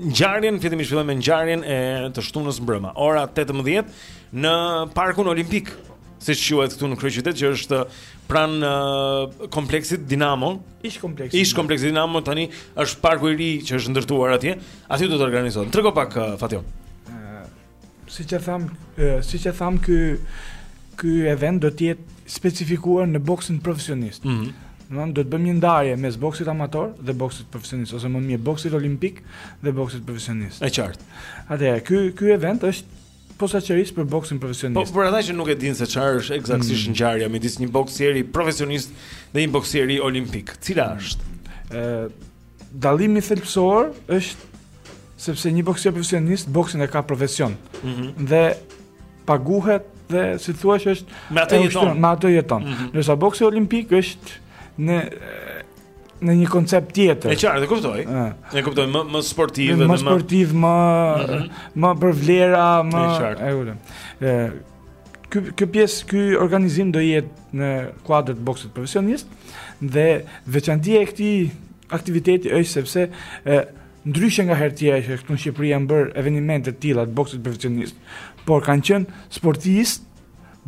ngjarjen, fillimisht fillojmë me ngjarjen e të shtunës mbrëma, ora 18 në Parkun Olimpik, siç quhet këtu në kryeqytet që është pranë uh, kompleksit Dinamo. Ish kompleksit. Ish kompleksit Dinamo tani është parku i ri që është ndërtuar atje. Aty do të organizohet. Trego pak uh, Fatjon. Siç e thamë, siç e thamë ky ky event do të jetë specifikuar në boksin profesionist. Mm -hmm. Ne do të bëjmë një ndarje mes boksit amator dhe boksit profesionist ose më mirë boksit olimpik dhe boksit profesionist. E qartë. Atëherë, ky ky event është posaçërisht për boksin profesionist. Po për ata që nuk e dinë se çfarë është eksaktësisht mm. ndarja midis një boksieri profesionist dhe një boksieri olimpik, cila është? Ë Dallimi thelbësor është sepse një boksier profesionist boksin e ka profesion. Mm -hmm. Dhe paguhet dhe si të thuash me atë jeton, me atë jeton. Mm -hmm. Ndërsa boksi olimpik është në në një koncept tjetër. E qartë, e kuptoj. E kuptoj më më sportiv dhe më më sportiv, më mm -hmm. më për vlera, më e qartë. E ulëm. Ë Ky kjo pjesë, ky organizim do jetë në kuadër të boksit profesionist dhe veçantia e këtij aktiviteti është sepse e, ndryshe nga herë tjera që këtu në Shqipëri janë bërë evenimente të tilla të boksit profesionist, por kanë qenë sportistë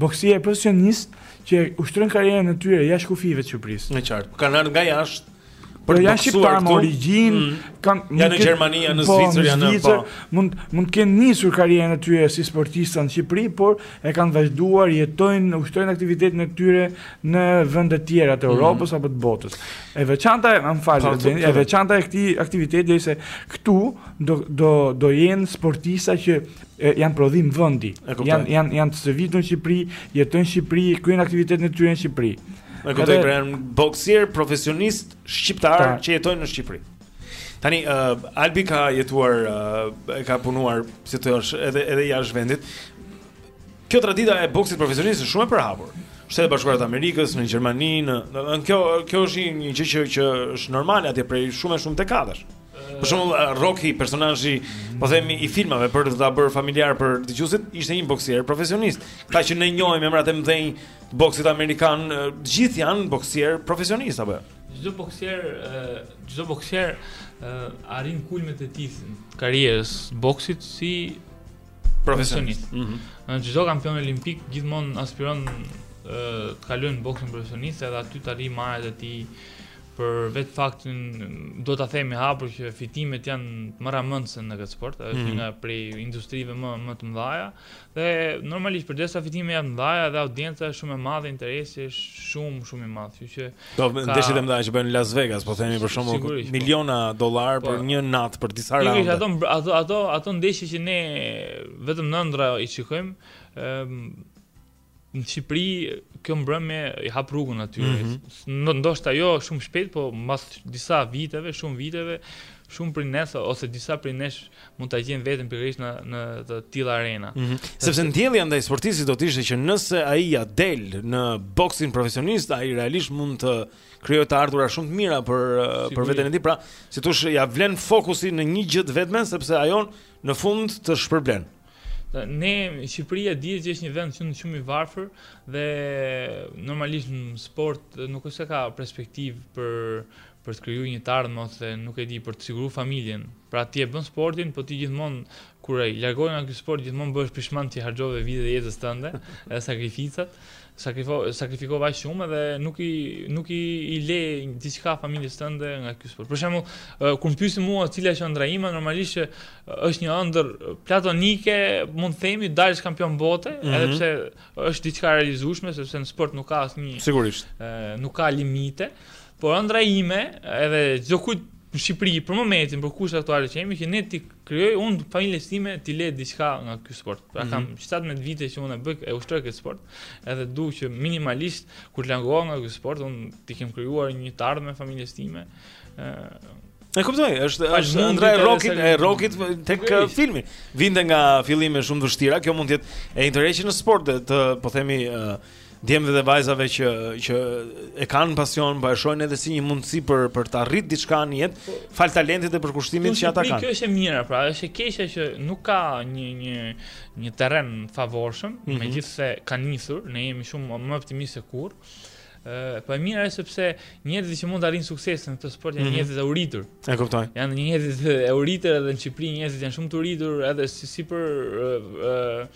boksierë profesionistë që ushtrojnë karrierën e tyre jashtë kufijve të Shqipërisë. E qartë. Kanë ardhur nga jashtë. Por janë shqiptarë me origjinë, mm. ka, janë në Gjermani, në po, Zvicër janë në Zvicër, po. mund mund të kenë nisur karrierën e tyre si sportista në Shqipëri, por e kanë vazhduar, jetojnë, ushtrojnë aktivitetin e tyre në vende të tjera të mm. Europës apo të botës. E veçanta, më fal, po, e veçanta e këtij aktiviteti është se këtu do do do jenë sportista që janë prodhim vendi. Janë janë janë të stërvitur në Shqipëri, jetojnë në Shqipëri, kryejnë aktivitetin e tyre në Shqipëri. Në këtë pra janë boksierë profesionistë shqiptarë që jetojnë në Shqipëri. Tani uh, Albi ka jetuar uh, ka punuar si të thosh edhe edhe jashtë vendit. Kjo tradita e boksit profesionist është shumë e përhapur. Shtetet Bashkuara të Amerikës, në Gjermani, në në kjo kjo është një gjë që që është normale atje prej shumë shumë dekadash. Për shembull uh, Rocky, personazhi, po themi i filmave për ta bërë familjar për dëgjuesit, ishte një boksier profesionist. Këta që ne njohim emrat e mëdhenj boksit amerikan të gjithë janë boksierë profesionistë apo jo? Çdo boksier, çdo boksier arrin kulmet e tij karrierës boksit si profesionist. Ëh. Mm -hmm. Çdo kampion olimpik gjithmonë aspiron të kalojë në boksin profesionist edhe aty të arrijë majat e tij për vetë faktin do ta themi hapur që fitimet janë marramendëse në këtë sport, është mm -hmm. një nga prej industrive më më të mëdha. Ëh Dhe normalisht përderisa fitime janë të mëdha edhe audienca është shumë e madhe, interesi është shumë shumë i madh, kështu që Do ka... ndeshjet e mëdha që bëhen në Las Vegas, po themi për shembull po. miliona dollarë po, për një natë për disa raunde. Pikërisht ato ato ato ato ndeshje që ne vetëm në ëndrra i shikojmë, ëm Në Shqipëri kjo mbrëmje i hap rrugën atyre. Mm -hmm. Ndoshta jo shumë shpejt, po mbas disa viteve, shumë viteve, shumë prej nesh ose disa prej nesh mund ta gjejnë veten pikërisht në në të tilla arena. Mm -hmm. Sepse ndjellja ndaj sportistit do të ishte që nëse ai ia del në boksin profesionist, ai realisht mund të krijojë të ardhura shumë të mira për si për veten e tij. Pra, si thosh, ia vlen fokusi në një gjë të vetme sepse ajo në fund të shpërblen. Ne Shqipëria dihet që është një vend shumë shumë i varfër dhe normalisht në sport nuk është se ka perspektivë për për të kriju një të ardhmë ose nuk e di për të siguru familjen. Pra ti e bën sportin, po ti gjithmonë kur largohesh nga ky sport gjithmonë bëhesh pishman që i harxhove vitet e jetës tënde, edhe sakrificat. Sakrifo, sakrifikova aq shumë dhe nuk i nuk i, i le diçka familjes tënde nga ky sport. Për shembull, kur më pyesin mua cila është ëndrra ime, normalisht që është një ëndërr platonike, mund të themi të dalësh kampion bote, mm -hmm. edhe pse është diçka e realizueshme sepse në sport nuk ka asnjë Sigurisht. Ë nuk ka limite, por ëndrra ime edhe e çdokujt në Shqipëri për momentin për kushtet aktuale që jemi që ne t'i Krijoj unë familjes time t'i lë diçka nga ky sport. Pra mm -hmm. kam 17 vite që unë e bëj e ushtroj këtë sport, edhe dua që minimalisht kur të largohem nga ky sport, unë t'i kem krijuar një të ardhme familjes time. E kuptoj, është është ëndrra e Rockyt, e Rockyt tek filmi. Vinte nga fillime shumë të vështira, kjo mund të jetë interesante në sport të, po themi, uh, djemve dhe vajzave që që e kanë pasion, po e shohin edhe si një mundësi për për të arrit diçka në jetë, falë talentit dhe përkushtimit që ata kanë. Kjo është e mira, pra, është e keqja që nuk ka një një një terren të favorshëm, mm -hmm. megjithëse ka nisur, ne jemi shumë më optimistë se kurrë. Ëh, po e mira është sepse njerëzit që mund të arrijnë sukses në këtë sport janë mm -hmm. njerëz të uritur. E kuptoj. Janë njerëz të uritur edhe në Shqipëri, njerëzit janë shumë të uritur edhe si si për ëh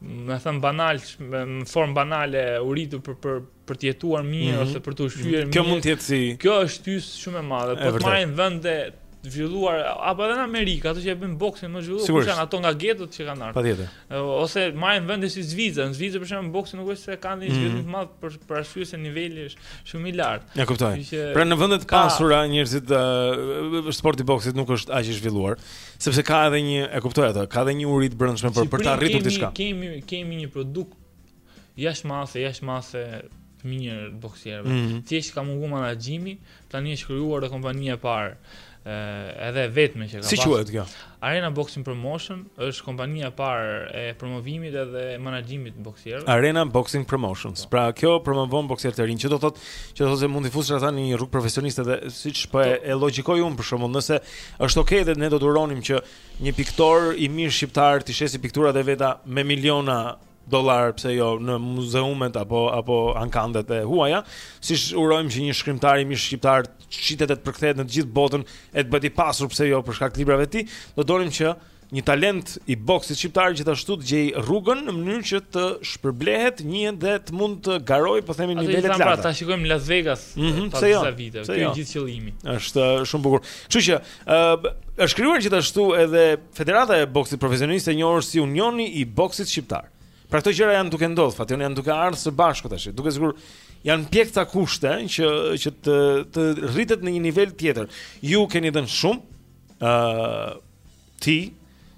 me thënë banal, në formë banale, uritur për, për, për të jetuar mirë, mm -hmm. ose për t'u ushqyer mirë. Kjo mund të jetë si... Kjo është shtysë shumë e madhe, po të marrim vende të zhvilluara, apo edhe në Amerikë, ato që e bëjnë boksin më të zhvilluar, Sigurisht. janë ato nga getot që kanë ardhur. Patjetër. Ose marrim vende si Zvicra, në Zvicër për shembull boksin nuk është se kanë një mhm. zhvillim mm -hmm. të madh për për arsye se niveli është shumë i lartë. E kuptoj. Pra në vende të pasura njerëzit uh, sporti i boksit nuk është aq i zhvilluar. Sepse ka edhe një, e kuptoj atë, ka edhe një uri të brendshme për për të arritur diçka. Kemi kemi një produkt jashtë mase, jashtë mase të mirë të boksierëve. Mm -hmm. Thjesht ka munguar menaxhimi, tani është krijuar dhe kompania e parë dhe e vetme që ka Si quhet kjo? Arena Boxing Promotion është kompania e parë e promovimit edhe menaxhimit të boksierëve. Arena Boxing Promotions. Po. Pra kjo promovon boksierët e rinj, që do thotë që do të thotë se mund t'i fusësh ata në një rrugë profesioniste dhe siç po e, po. e logjikoj unë për shembull, nëse Është okay dhe ne do të uronim që një piktor i mirë shqiptar t'i shesi pikturat e veta me miliona dollarë pse jo në muzeumet apo apo ankandet e huaja, siç urojmë që një shkrimtar i mirë shqiptar të shitet e të përkthehet në të gjithë botën e të bëhet i pasur pse jo për shkak të librave të tij, do donim që Një talent i boksit shqiptar gjithashtu të gjejë rrugën në mënyrë që të shpërblehet, njihet dhe të mund të garojë, po themi në nivele të pra, larta. Ata t'i shikojmë në Las Vegas mm -hmm, pse jo, disa jo, vite, kjo jo. gjithë qëllimi. Është uh, shumë bukur. Kështu që, ë, uh, është krijuar gjithashtu edhe Federata e Boksit Profesionist e njohur si Unioni i Boksit Shqiptar. Pra këto gjëra janë duke ndodhur, fati janë duke ardhur së bashku tash. Duket sikur janë pjekur kushtet që që të të rritet në një nivel tjetër. Ju keni dhënë shumë ë uh, ti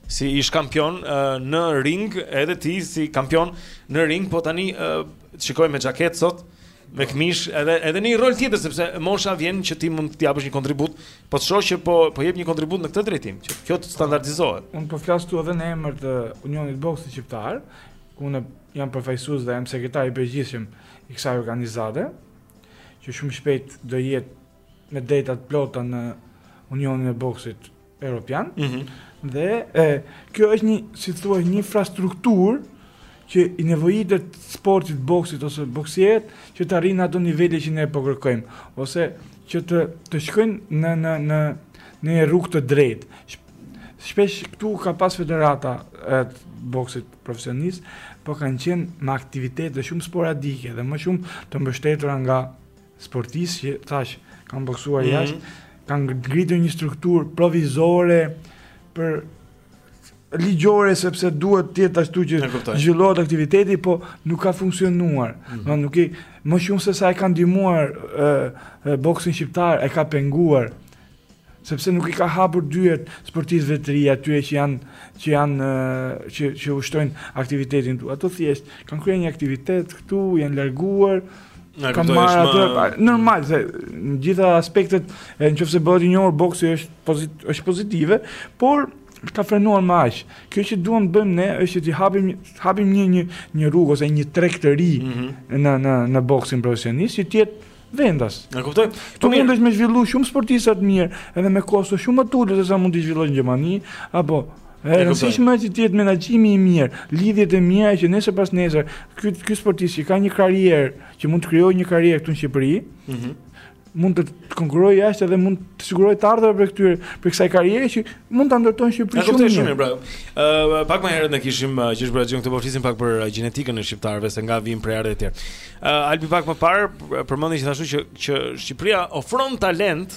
si ish kampion uh, në ring, edhe ti si kampion në ring, po tani uh, të shikoj me xhaketë sot me këmishë edhe edhe në një rol tjetër sepse mosha vjen që ti mund të japësh një kontribut, po të shoh që po po jep një kontribut në këtë drejtim, që kjo të standardizohet. Unë po flas këtu edhe në emër të Unionit të Boksit Shqiptar, ku unë jam përfaqësues dhe jam sekretar i përgjithshëm i kësaj organizate, që shumë shpejt do jetë me drejta të plota në Unionin e Boksit Europian. Mm -hmm. Dhe e, kjo është një, si thua, një infrastrukturë që i nevojitet sportit boksit ose boksierët që të arrinë ato nivele që ne po kërkojmë ose që të të shkojnë në në në në një rrugë të drejtë. Shpesh këtu ka pas federata të boksit profesionist, po kanë qenë me aktivitete shumë sporadike dhe më shumë të mbështetura nga sportistë që tash kanë boksuar mm -hmm. jashtë, kanë ngritur një strukturë provizore për ligjore sepse duhet të jetë ashtu që zhvillohet aktiviteti, po nuk ka funksionuar. Mm -hmm. nuk i më shumë se sa e ka ndihmuar boksin shqiptar, e ka penguar Sepse nuk i ka hapur dyert sportistëve të rinj atyre që janë që janë që që ushtrojnë aktivitetin këtu. Ato thjesht kanë kryer një aktivitet këtu, janë larguar, kanë marrë atë më... normal se në gjitha aspektet në qoftë se bëhet i njohur boksi është pozit, është pozitive, por ka frenuar më aq. Kjo që duam të bëjmë ne është që të hapim hapim një një një rrugë ose një treg të ri mm -hmm. në në në boksin profesionist që të jetë vendas. E kuptoj. Këtu mundesh me zhvillu shumë sportista të mirë, edhe me kosto shumë më të ulët se sa mund të zhvillosh në Gjermani, apo E rëndësishme është të jetë menaxhimi i mirë, lidhjet e mira që nesër pas nesër, ky ky sportist që ka një karrierë, që mund të krijojë një karrierë këtu në Shqipëri, ëh, mhm. mund të konkurrojë jashtë dhe mund të sigurojë të ardhura për këtyre, për kësaj karriere që mund ta ndërtojë në Shqipëri shumë mirë. Shumë bravo. Ëh, pak më herët ne kishim që është bërë gjë këtu po flisim pak për gjenetikën e shqiptarëve se nga vijnë prejardhje etj. Uh, Albi pak më parë përmendi gjithashtu që Shqipëria ofron talent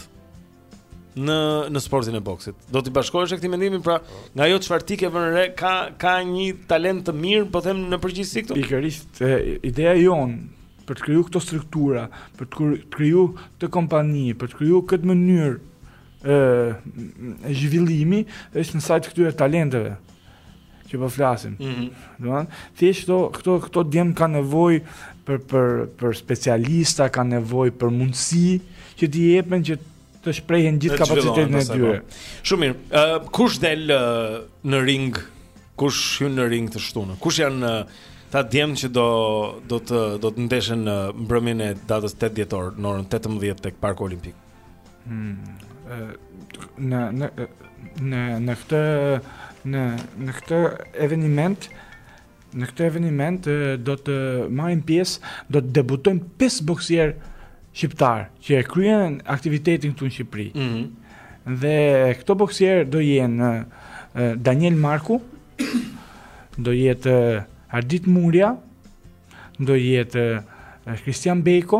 në në sportin e boksit. Do t'i bashkohesh këtij mendimi, pra, nga ajo çfarë ti ke vënë re, ka ka një talent të mirë, po them në përgjithësi këtu. Pikërisht, ideja jonë për të kriju këto struktura, për të kriju këtë kompani, për të kriju këtë mënyrë zhvillimi është në sajë të këtyre talenteve. që po flasim. Mm -hmm. Domthon, thjesht këto këto këto djem kanë nevojë për për për specialista, kanë nevojë për mundësi që t'i jepen që të shprehin gjithë kapacitetin e tyre. Po. Shumë mirë. Ë uh, kush del uh, në ring? Kush hyn në ring të shtunën? Kush janë uh, ata djem që do do të do të ndeshen në mbrëmjen e datës 8 dhjetor në orën 18 tek Parku Olimpik? Hmm, në në në në këtë në në këtë eveniment në këtë eveniment do të marrin pjesë, do të debutojnë pesë boksierë shqiptarë që e kryejnë aktivitetin këtu në Shqipëri. Ëh. Mm Dhe këto boksierë do jenë Daniel Marku, do jetë Ardit Murja, do jetë Kristian Bejko,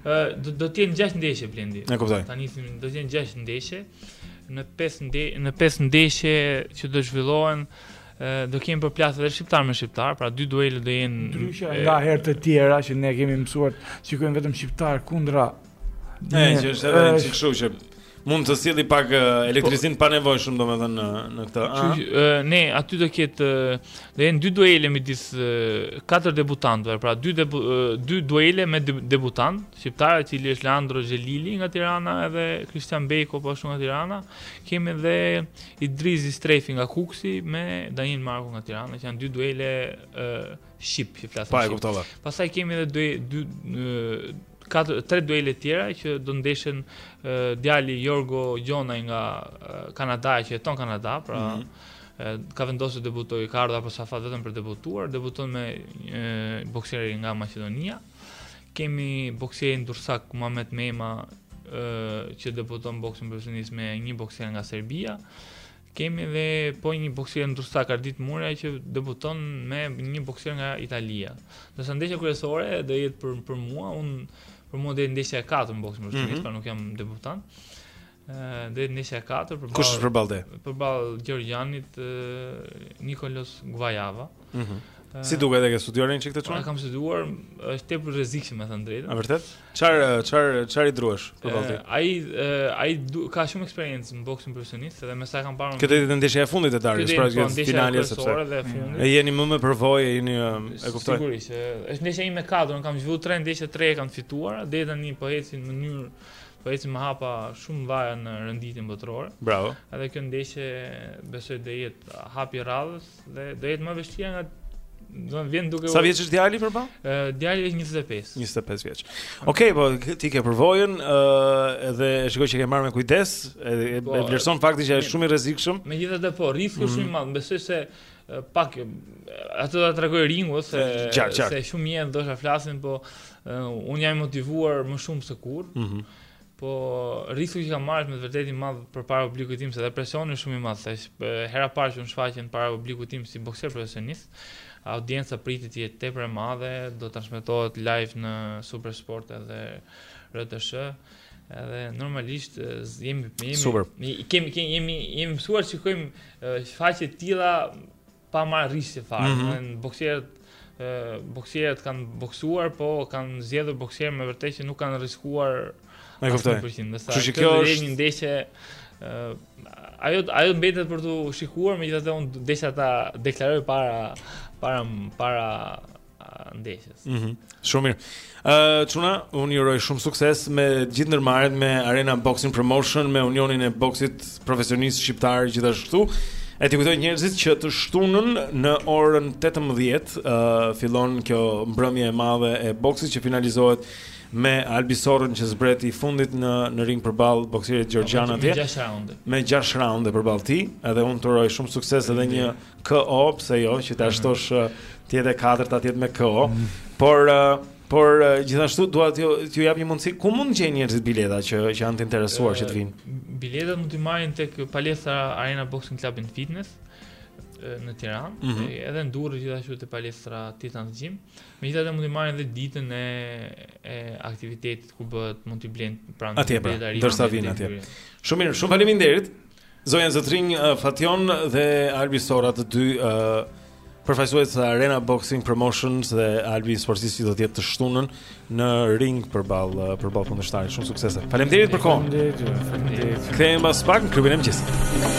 Ë do do të jenë 6 ndeshje Blendi. E kuptoj. Tani thim do të jenë 6 ndeshje. Në 5 nde, në 5 ndeshje që do zhvillohen ë do kemi përplasje edhe shqiptar me shqiptar, pra dy duele do jenë Ndryshe e, nga herë të tjera që ne jemi mësuar shikojmë vetëm shqiptar kundra E, që është edhe një çik kështu që Mund të sjelli pak elektrizim pa nevojë shumë domethënë në në këtë. Që ne aty do ketë do jenë dy duele midis katër debutantëve, pra dy debu, dy duele me debutantë shqiptarë i cili është Leandro Xhelili nga Tirana edhe Kristian Beko po ashtu nga Tirana. Kemi edhe Idriz Strefi nga Kuksi me Daniel Marku nga Tirana, që janë dy duele shqip, që flasin shqip. Po e kuptova. Pastaj kemi edhe dy dy katër tre duele të tjera që do ndeshen djali Jorgo Gjonaj nga Kanada që jeton në Kanada, pra mm -hmm. ka vendosur të debutojë, ka ardhur apostafat vetëm për debutuar, debuton me boksierin nga Maqedonia. Kemi boksierin durrsak Muhamet Mema që debuton në boksin profesionist me një boksier nga Serbia. Kemi dhe po një boksier durrsak Ardit Murja që debuton me një boksier nga Italia. Ndërsa ndeshja kryesore do jetë për për mua, un për mua dhe ndeshja e katërt në boksin profesionist, mm -hmm. pra nuk jam debutant. Ëh, dhe ndeshja e katërt përballë Kush është përballë? Përballë gjeorgjianit Nikolos Gvajava. Mhm. Si duket e ke studiuar një çikë të çuan? Po, e kam studiuar, është tepër rrezikshëm me thënë drejtën. A vërtet? Çfar çfar çfar i druhesh përballë? Ai ai ka shumë eksperiencë në boksin profesionist dhe me sa kam parë. Kjo do jetë ndeshja e fundit e mbrëmjes, pra që është finali e sepse. Mm. E jeni më me përvojë, jeni e kuptoj. Sigurisht, është ndeshja ime e katërt, kam zhvilluar tre ndeshje, treja kam fituar, deri tani po ecin në mënyrë po ecim me hapa shumë të mëdha në renditjen botërore. Bravo. Edhe kjo ndeshje besoj të jetë hapi radhës, Dhe do jetë më vështirë nga do të vijnë duke Sa vjeç është djali përballë? Ë djali është 25. 25 vjeç. Okej, okay, po ti ke përvojën, ë edhe e shikoj që ke marrë me kujdes, e po, vlerëson faktin që është shumë i rrezikshëm. Megjithatë po, rrisku është mm. shumë i madh. Besoj se atë do ta tregojë ringu se gjar, gjar. se shumë mirë ndoshta flasin po uh, unë jam motivuar më shumë se kurrë. Mm -hmm. Po rrisku që kam marrë është me të vërtetë i madh përpara publikut tim, se dhe presioni është shumë i madh, thashë e, hera parë që unë shfaqem para publikut tim si boksier profesionist, audienca pritet të jetë tepër e madhe, do të transmetohet live në Super Sport edhe RTSH, edhe normalisht e, z- jemi jemi Super. i- kemi kemi jemi jemi mësuar të shikojmë e, shfaqje të tilla Pa marrë rrisqe fare, mm -hmm. boksierët boksierët kanë boksuar, po kanë zgjedhur boksierë me vërtet që nuk kanë rriskuar E kuptoj. Kështu që kjo është një ndeshje ajo ajo mbetet për t'u shikuar, megjithatë unë desha ta deklaroj para para para ndeshjes. Mhm. Mm shumë mirë. Ë uh, çuna, unë ju uroj shumë sukses me gjithë ndërmarrjet me Arena Boxing Promotion, me Unionin e Boksit Profesionist Shqiptar gjithashtu. E t'i kujtoj njerëzit që të shtunën në orën 18 uh, fillon kjo mbrëmje e madhe e boksit që finalizohet me Albi Sorën që zbret i fundit në në ring përball boksierit gjeorgjian atje. Me 6 raunde. Me 6 raunde përballë tij, edhe unë të uroj shumë sukses edhe një KO, pse jo, që ta shtosh të jetë e katërta, të jetë me KO. Mm. Por por gjithashtu dua t'ju jap një mundësi ku mund të gjejnë njerëzit bileta që që janë të interesuar që të vinë. Biletat mund t'i marrin tek palestra Arena Boxing Club and Fitness në Tiranë, mm -hmm. edhe në Durrës gjithashtu te palestra Titan Gym. Megjithatë mund të marrin edhe ditën e, e aktivitetit ku bëhet mund të blenë pranë atje pra, ndërsa vijnë atje. Shumë mirë, shumë faleminderit. Zonja e zotërinj, Fatjon dhe Albi Sora të dy ë uh, përfaqësues të Arena Boxing Promotions dhe Albi sportist që do të jetë të shtunën në ring përballë përballë kundërshtarit. Shumë suksese. Faleminderit për kohën. Faleminderit. Kthehemi pas pak në klubin e mëngjesit.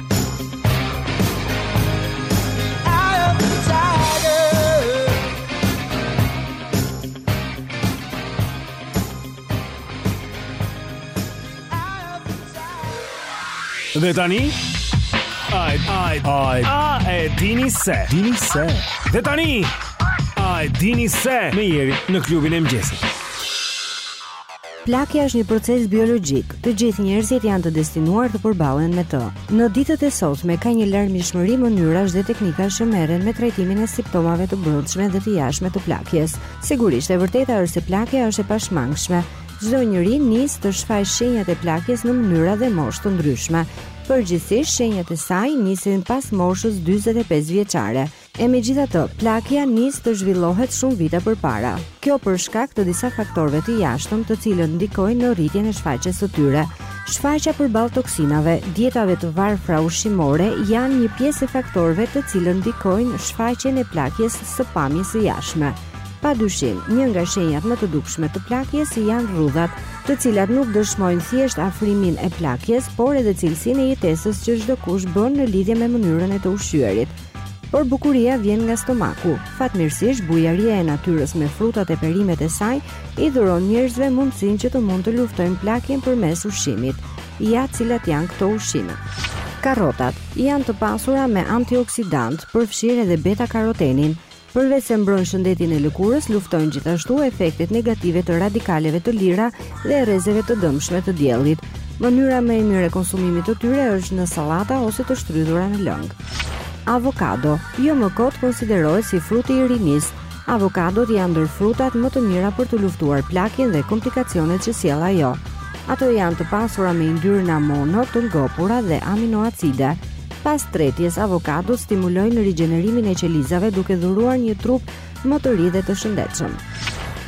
Dhe tani A e, a e, a e, A e dini se Dini se Dhe tani A e dini se Me Jerin në klubin e mëngjesit Plakja është një proces biologjik, të gjithë njerëzit janë të destinuar të përballen me të. Në ditët e sotme ka një larmishmëri mënyrash dhe teknikash që merren me trajtimin e simptomave të brendshme dhe të jashtme të plakjes. Sigurisht, e vërteta është se plakja është e pashmangshme. Çdo njeri nis të shfaqë shenjat e plakjes në mënyra dhe moshë të ndryshme. Përgjithsisht, shenjat e saj nisin pas moshës 45 vjeçare. E megjithatë, plakja nis të zhvillohet shumë vite përpara. Kjo për shkak të disa faktorëve të jashtëm, të cilët ndikojnë në rritjen e shfaqjes së tyre. Shfaqja përballë toksinave, dietave të varfra ushqimore janë një pjesë e faktorëve të cilët ndikojnë shfaqjen e plakjes së pamjes së jashtme. Pa dyshim, një nga shenjat më të dukshme të plakjes janë rrudhat, të cilat nuk dëshmojnë thjesht afrimin e plakjes, por edhe cilësinë e jetesës që çdokush bën në lidhje me mënyrën e të ushqyerit. Por bukuria vjen nga stomaku. Fatmirësisht, bujaria e natyrës me frutat e perimet e saj i dhurojnë njerëzve mundësinë që të mund të luftojnë plakjen përmes ushqimit. Ja cilat janë këto ushqime. Karrotat janë të pasura me antioksidantë, përfshirë edhe beta-karotenin, Përveç se mbrojnë shëndetin e lëkurës, luftojnë gjithashtu efektet negative të radikaleve të lira dhe rrezeve të dëmshme të diellit. Mënyra më e mirë e konsumimit të tyre është në sallata ose të shtrydhura në lëng. Avokado, jo më kot konsiderohet si fruti i rinisë. Avokadot janë ndër frutat më të mira për të luftuar plakjen dhe komplikacionet që sjell ajo. Ato janë të pasura me yndyrna mono të ngopura dhe aminoacide, Pas tretjes, avokadot stimulojnë rigjenerimin e qelizave duke dhuruar një trup më të ri dhe të shëndetshëm.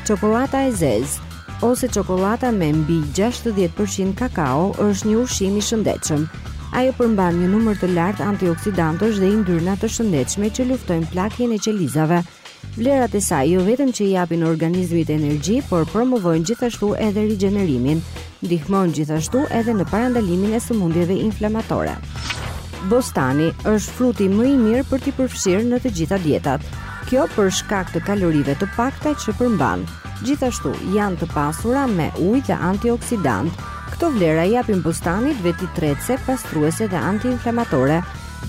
Çokollata e zezë ose çokollata me mbi 60% kakao është një ushqim i shëndetshëm. Ajo përmban një numër të lartë antioksidantësh dhe yndyrna të shëndetshme që luftojnë plakjen e qelizave. Vlerat e saj jo vetëm që i japin organizmit energji, por promovojnë gjithashtu edhe rigjenerimin, ndihmojnë gjithashtu edhe në parandalimin e sëmundjeve inflamatore. Bostani është fruti më i mirë për t'i përfshirë në të gjitha dietat. Kjo për shkak të kalorive të pakta që përmban. Gjithashtu janë të pasura me ujë dhe antioksidantë. Këto vlera i japin bostanit veti tretëse, pastruese dhe antiinflamatore,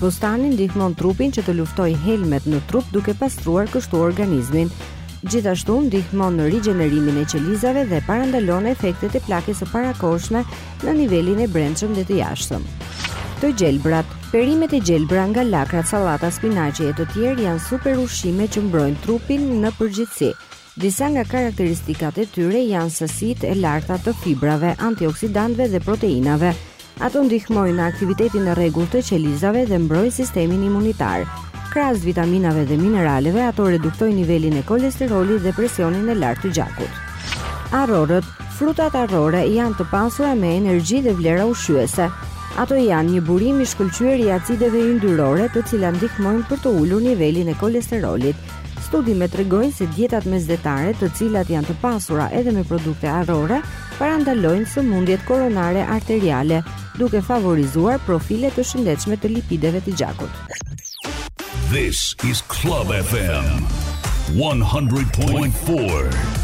Bostani ndihmon trupin që të luftojë helmet në trup duke pastruar kështu organizmin. Gjithashtu ndihmon në rigjenerimin e qelizave dhe parandalon efektet e plakjes së parakohshme në nivelin e brendshëm dhe të jashtëm. Të gjelbrat, perimet e gjelbra nga lakrat, sallata, spinaqi e të tjerë janë superushqime që mbrojnë trupin në përgjithësi. Disa nga karakteristikat e tyre janë sasitë e larta të fibrave, antioksidantëve dhe proteinave. Ato ndihmojnë në aktivitetin e rregullt të qelizave dhe mbrojnë sistemin imunitar. Krahas vitaminave dhe mineraleve, ato reduktojnë nivelin e kolesterolit dhe presionin e lartë të gjakut. Arrorët, frutat arrore janë të pasura me energji dhe vlera ushqyese. Ato janë një burim i shkëlqyer i acideve yndyrore, të cilat ndihmojnë për të ulur nivelin e kolesterolit. Studimet tregojnë se dietat mesdhetare, të cilat janë të pasura edhe me produkte arrore, parandalojnë sëmundjet koronare arteriale, duke favorizuar profile të shëndetshme të lipideve të gjakut. This is Club FM 100.4.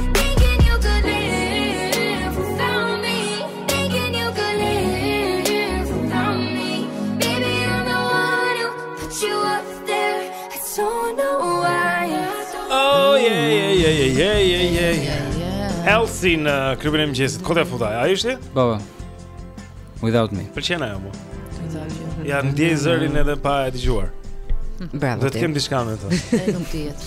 si në klubin e mëngjesit. Kot e futa, a ishte? Po. Without me. Më pëlqen ajo mua. Ia ndjej zërin edhe pa e dëgjuar. Bravo. Duhet të kem diçka me të. Nuk dihet.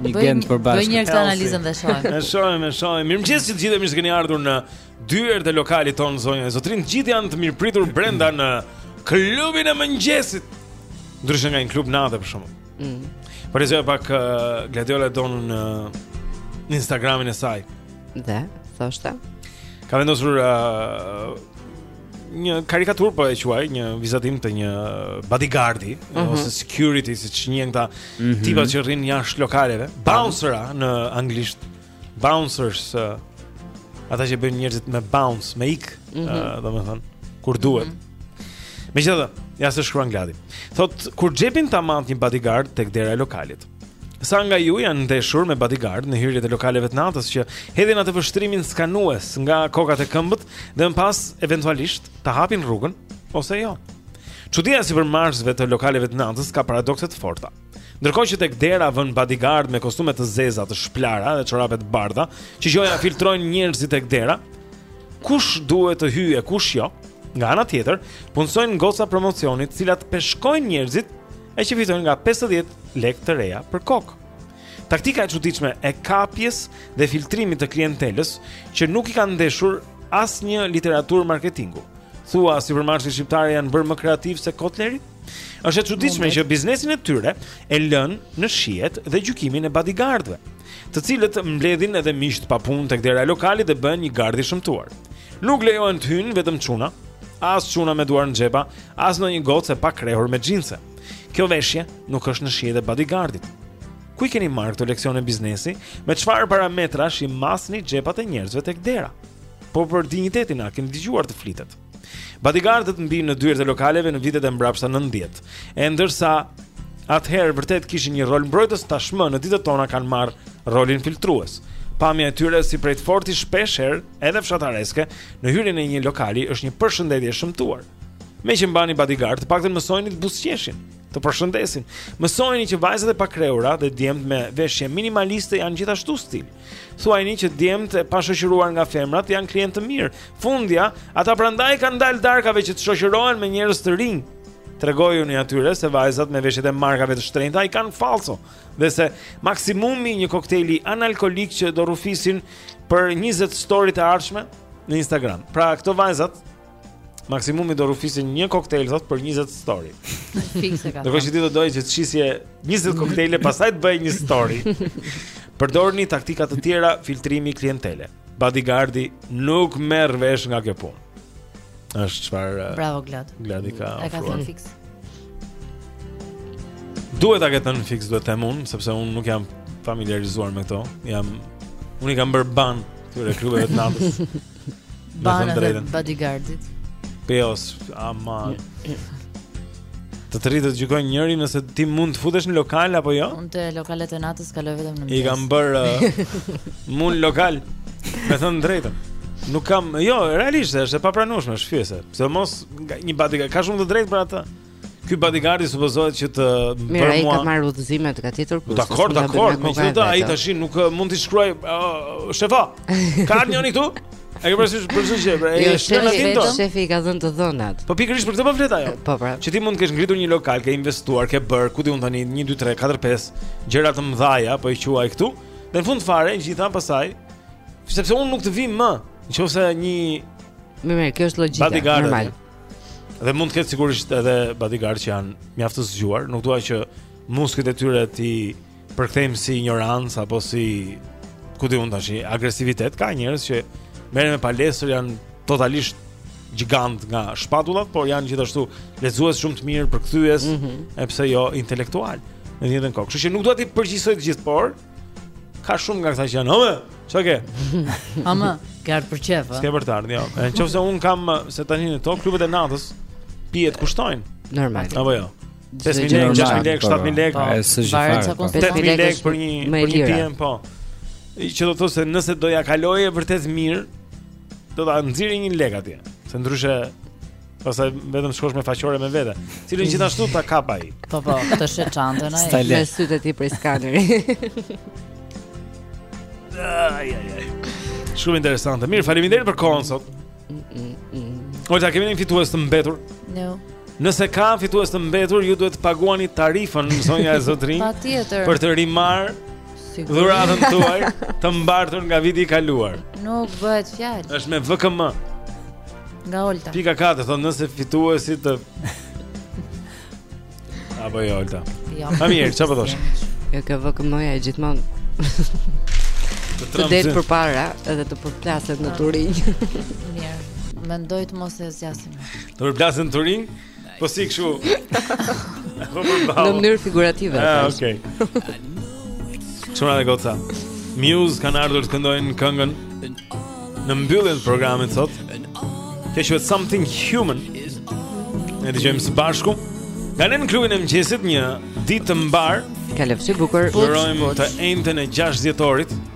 Një vend përbashkët. Bëjmë një herë analizën dhe shohim. Ne shohim, ne shohim. Mirëmëngjes të gjithë mirë se keni ardhur në dyert e lokalit tonë zonja e zotërinj. Të gjithë janë të mirëpritur brenda në klubin e mëngjesit. Ndryshe nga një klub nate për shembull. Mm. Por lexo pak uh, Gladiola Dona në uh, Instagramin e saj. Dhe thoshte. Ka vendosur uh, një karikatur po e quaj, një vizatim të një bodyguardi mm -hmm. ose security siç njihen këta mm -hmm. tipat që rrinë jashtë lokaleve, bouncera në anglisht, bouncers, uh, ata që bëjnë njerëzit me bounce, me ik, mm -hmm. uh, domethënë, kur duhet. Mm -hmm. Megjithatë, ja ç'shkruan Gladi. Thotë kur xhepin ta mat një bodyguard tek dera e lokalit. Sa nga ju janë ndeshur me bodyguard në hyrjet e lokaleve të natës që hedhin atë vështrimin skanues nga koka te këmbët dhe më pas eventualisht ta hapin rrugën ose jo. Çudia e sipërmarrësve të lokaleve të natës ka paradokse të forta. Ndërkohë që tek dera vënë bodyguard me kostume të zeza, të shplara dhe çorape të bardha, që gjoja filtrojnë njerëzit tek dera, kush duhet të hyjë e kush jo? Nga ana tjetër, punësojnë goca promocioni, të cilat peshkojnë njerëzit e që fitojnë nga 50 lekë të reja për kokë. Taktika të çuditshme të kapjes dhe filtrimit të klientelës që nuk i kam ndeshur në asnjë literaturë marketingu. Thua sipërmarrësit shqiptarë janë bërë më kreativë se Kotleri? Është e çuditshme që biznesin e tyre e lënë në shijet dhe gjykimin e bodyguardëve, të cilët mbledhin edhe miqtë e papunë tek dera e lokalit dhe bëhen një gardh i shëmtuar. Nuk lejohen të hyjnë vetëm çuna, as çuna me duar në xhepa, as ndonjë gocë e pakrehur me xhinse. Kjo veshje nuk është në shijet e bodyguardit. Ku i keni marrë këto leksione biznesi? Me çfarë parametrash i masni xhepat e njerëzve tek dera? Po për dinjitetin a keni dëgjuar të flitet? Bodyguardët mbinë në dyert e lokaleve në vitet e mbrapshta 90-të. E ndërsa atëherë vërtet kishin një rol mbrojtës tashmë në ditët tona kanë marrë rolin filtrues. Pamja e tyre si prej të forti shpeshherë edhe fshatareske në hyrjen e një lokali është një përshëndetje e shëmtuar. Meqë mbani bodyguard, të paktën mësojini të buzëqeshin, të përshëndesin. Mësojini që vajzat e pakrehura dhe djemtë me veshje minimaliste janë gjithashtu stil. Thuajini që djemtë e pashoqëruar nga femrat janë klientë të mirë. Fundja, ata prandaj kanë dalë darkave që të shoqërohen me njerëz të rinj. Tregojuni atyre se vajzat me veshjet e markave të shtrenjta i kanë fallco dhe se maksimumi një koktej analkoolik që do rrufisin për 20 story të ardhshme në Instagram. Pra këto vajzat Maksimumi do rufisin një koktejl thot për 20 story. Fiks e ka. Do të thotë do dojë që të shisje 20 koktejle, pastaj të bëjë një story. Përdorni taktika të tjera filtrimi klientele. Bodyguardi nuk merr vesh nga kjo punë. Është çfarë? Eh, Bravo Glad. Gladi e ka. Ai e ka thënë fiks. Duhet ta ketë thënë fiks, duhet të them unë, sepse unë nuk jam familiarizuar me këto. Se unë i kam bërë ban këtyre klubeve të natës. Ban edhe bodyguardit. Po ama. Të të rritë të gjykojë njeri nëse ti mund të futesh në lokal apo jo? Unë te lokalet e natës kaloj vetëm në mëngjes. I kam bërë uh, mund lokal. Me thënë të drejtën. Nuk kam, jo, realisht është e papranueshme, është fyese. Sidomos një bodyguard ka shumë të drejtë për atë. Ky bodyguardi supozohet që të presë mua. Mirë, ai ka marrë udhëzime të gatitër kurse. Dakor, dakor, megjithatë ai tashi nuk eh, mund të shkruajë uh, shefa. Ka njeri këtu? A ke parasysh për çfarë gjë? Ai jo, është në Tinder. Shefi ia ka dhënë të dhënat. Po pikërisht për këtë po flet ajo. Po pra. Që ti mund të kesh ngritur një lokal, ke investuar, ke bërë, ku di unë tani 1 2 3 4 5 gjëra të mëdha, po i quaj këtu. Dhe në fund fare, gjitha pastaj, sepse unë nuk të vij më. Nëse një Më mirë, kjo është logjika, normal. Dhe mund të ketë sigurisht edhe bodyguard që janë mjaft të zgjuar, nuk dua që muskujt e tyre t'i përkthejmë si injorancë apo si ku di unë tashi, agresivitet. Ka njerëz që merren me palestër janë totalisht gjigantë nga shpatullat, por janë gjithashtu lexues shumë të mirë, përkthyes, mm -hmm. e pse jo intelektualë në të njëjtën kohë. Kështu që nuk dua t'i përgjithësoj të gjithë, por Ka shumë nga këta që janë, hë mo, ç'ke? Hë mo, ke ardhë për qejf, S'ke për të ardhë, jo Në qofë se unë kam, se tani në këto, klubet e natës Pijet kushtojnë Normal Apo jo 5.000 lek, 6.000 lek, 7.000 lek 8.000 lek për një pijen, po Që do të thotë se nëse do ia kaloje vërtet mirë Do ta nxirrje një lek atje Se ndryshe Pastaj vetëm të shkosh me faqore me vete. Cilën gjithashtu ta kap ai. Po po, të sheh çantën ai me sytë e tij prej skaneri. Ai ai ai. Shumë interesante. Mirë, faleminderit për kohën sot. Olta, kemi një fitues të mbetur? Jo. Nëse ka fitues të mbetur, ju duhet të paguani tarifën zonja e zotërinj. Patjetër. Për të rimarr Dhuratën tuaj të mbartur nga viti i kaluar. Nuk bëhet fjalë. Është me VKM. Nga Olta. Pika 4 thotë nëse fituesi të Apo jo Olta. Jo. Ha mirë, çfarë po thosh? Ja ka VKM-ja gjithmonë. Të del përpara edhe të përplaset në turi. Mirë. Mendoj të mos e zgjasim. Të përplaset në turi? Po si kështu? Në mënyrë figurative. Ah, okay. Çfarë do të thotë? Muse kanë ardhur të këndojnë këngën në mbylljen e programit sot. Kjo quhet Something Human. E dëgjojmë së bashku. Nga ne në klubin e mëngjesit një ditë të mbarë. Kalofshi bukur. Urojmë të enjten e 6 dhjetorit.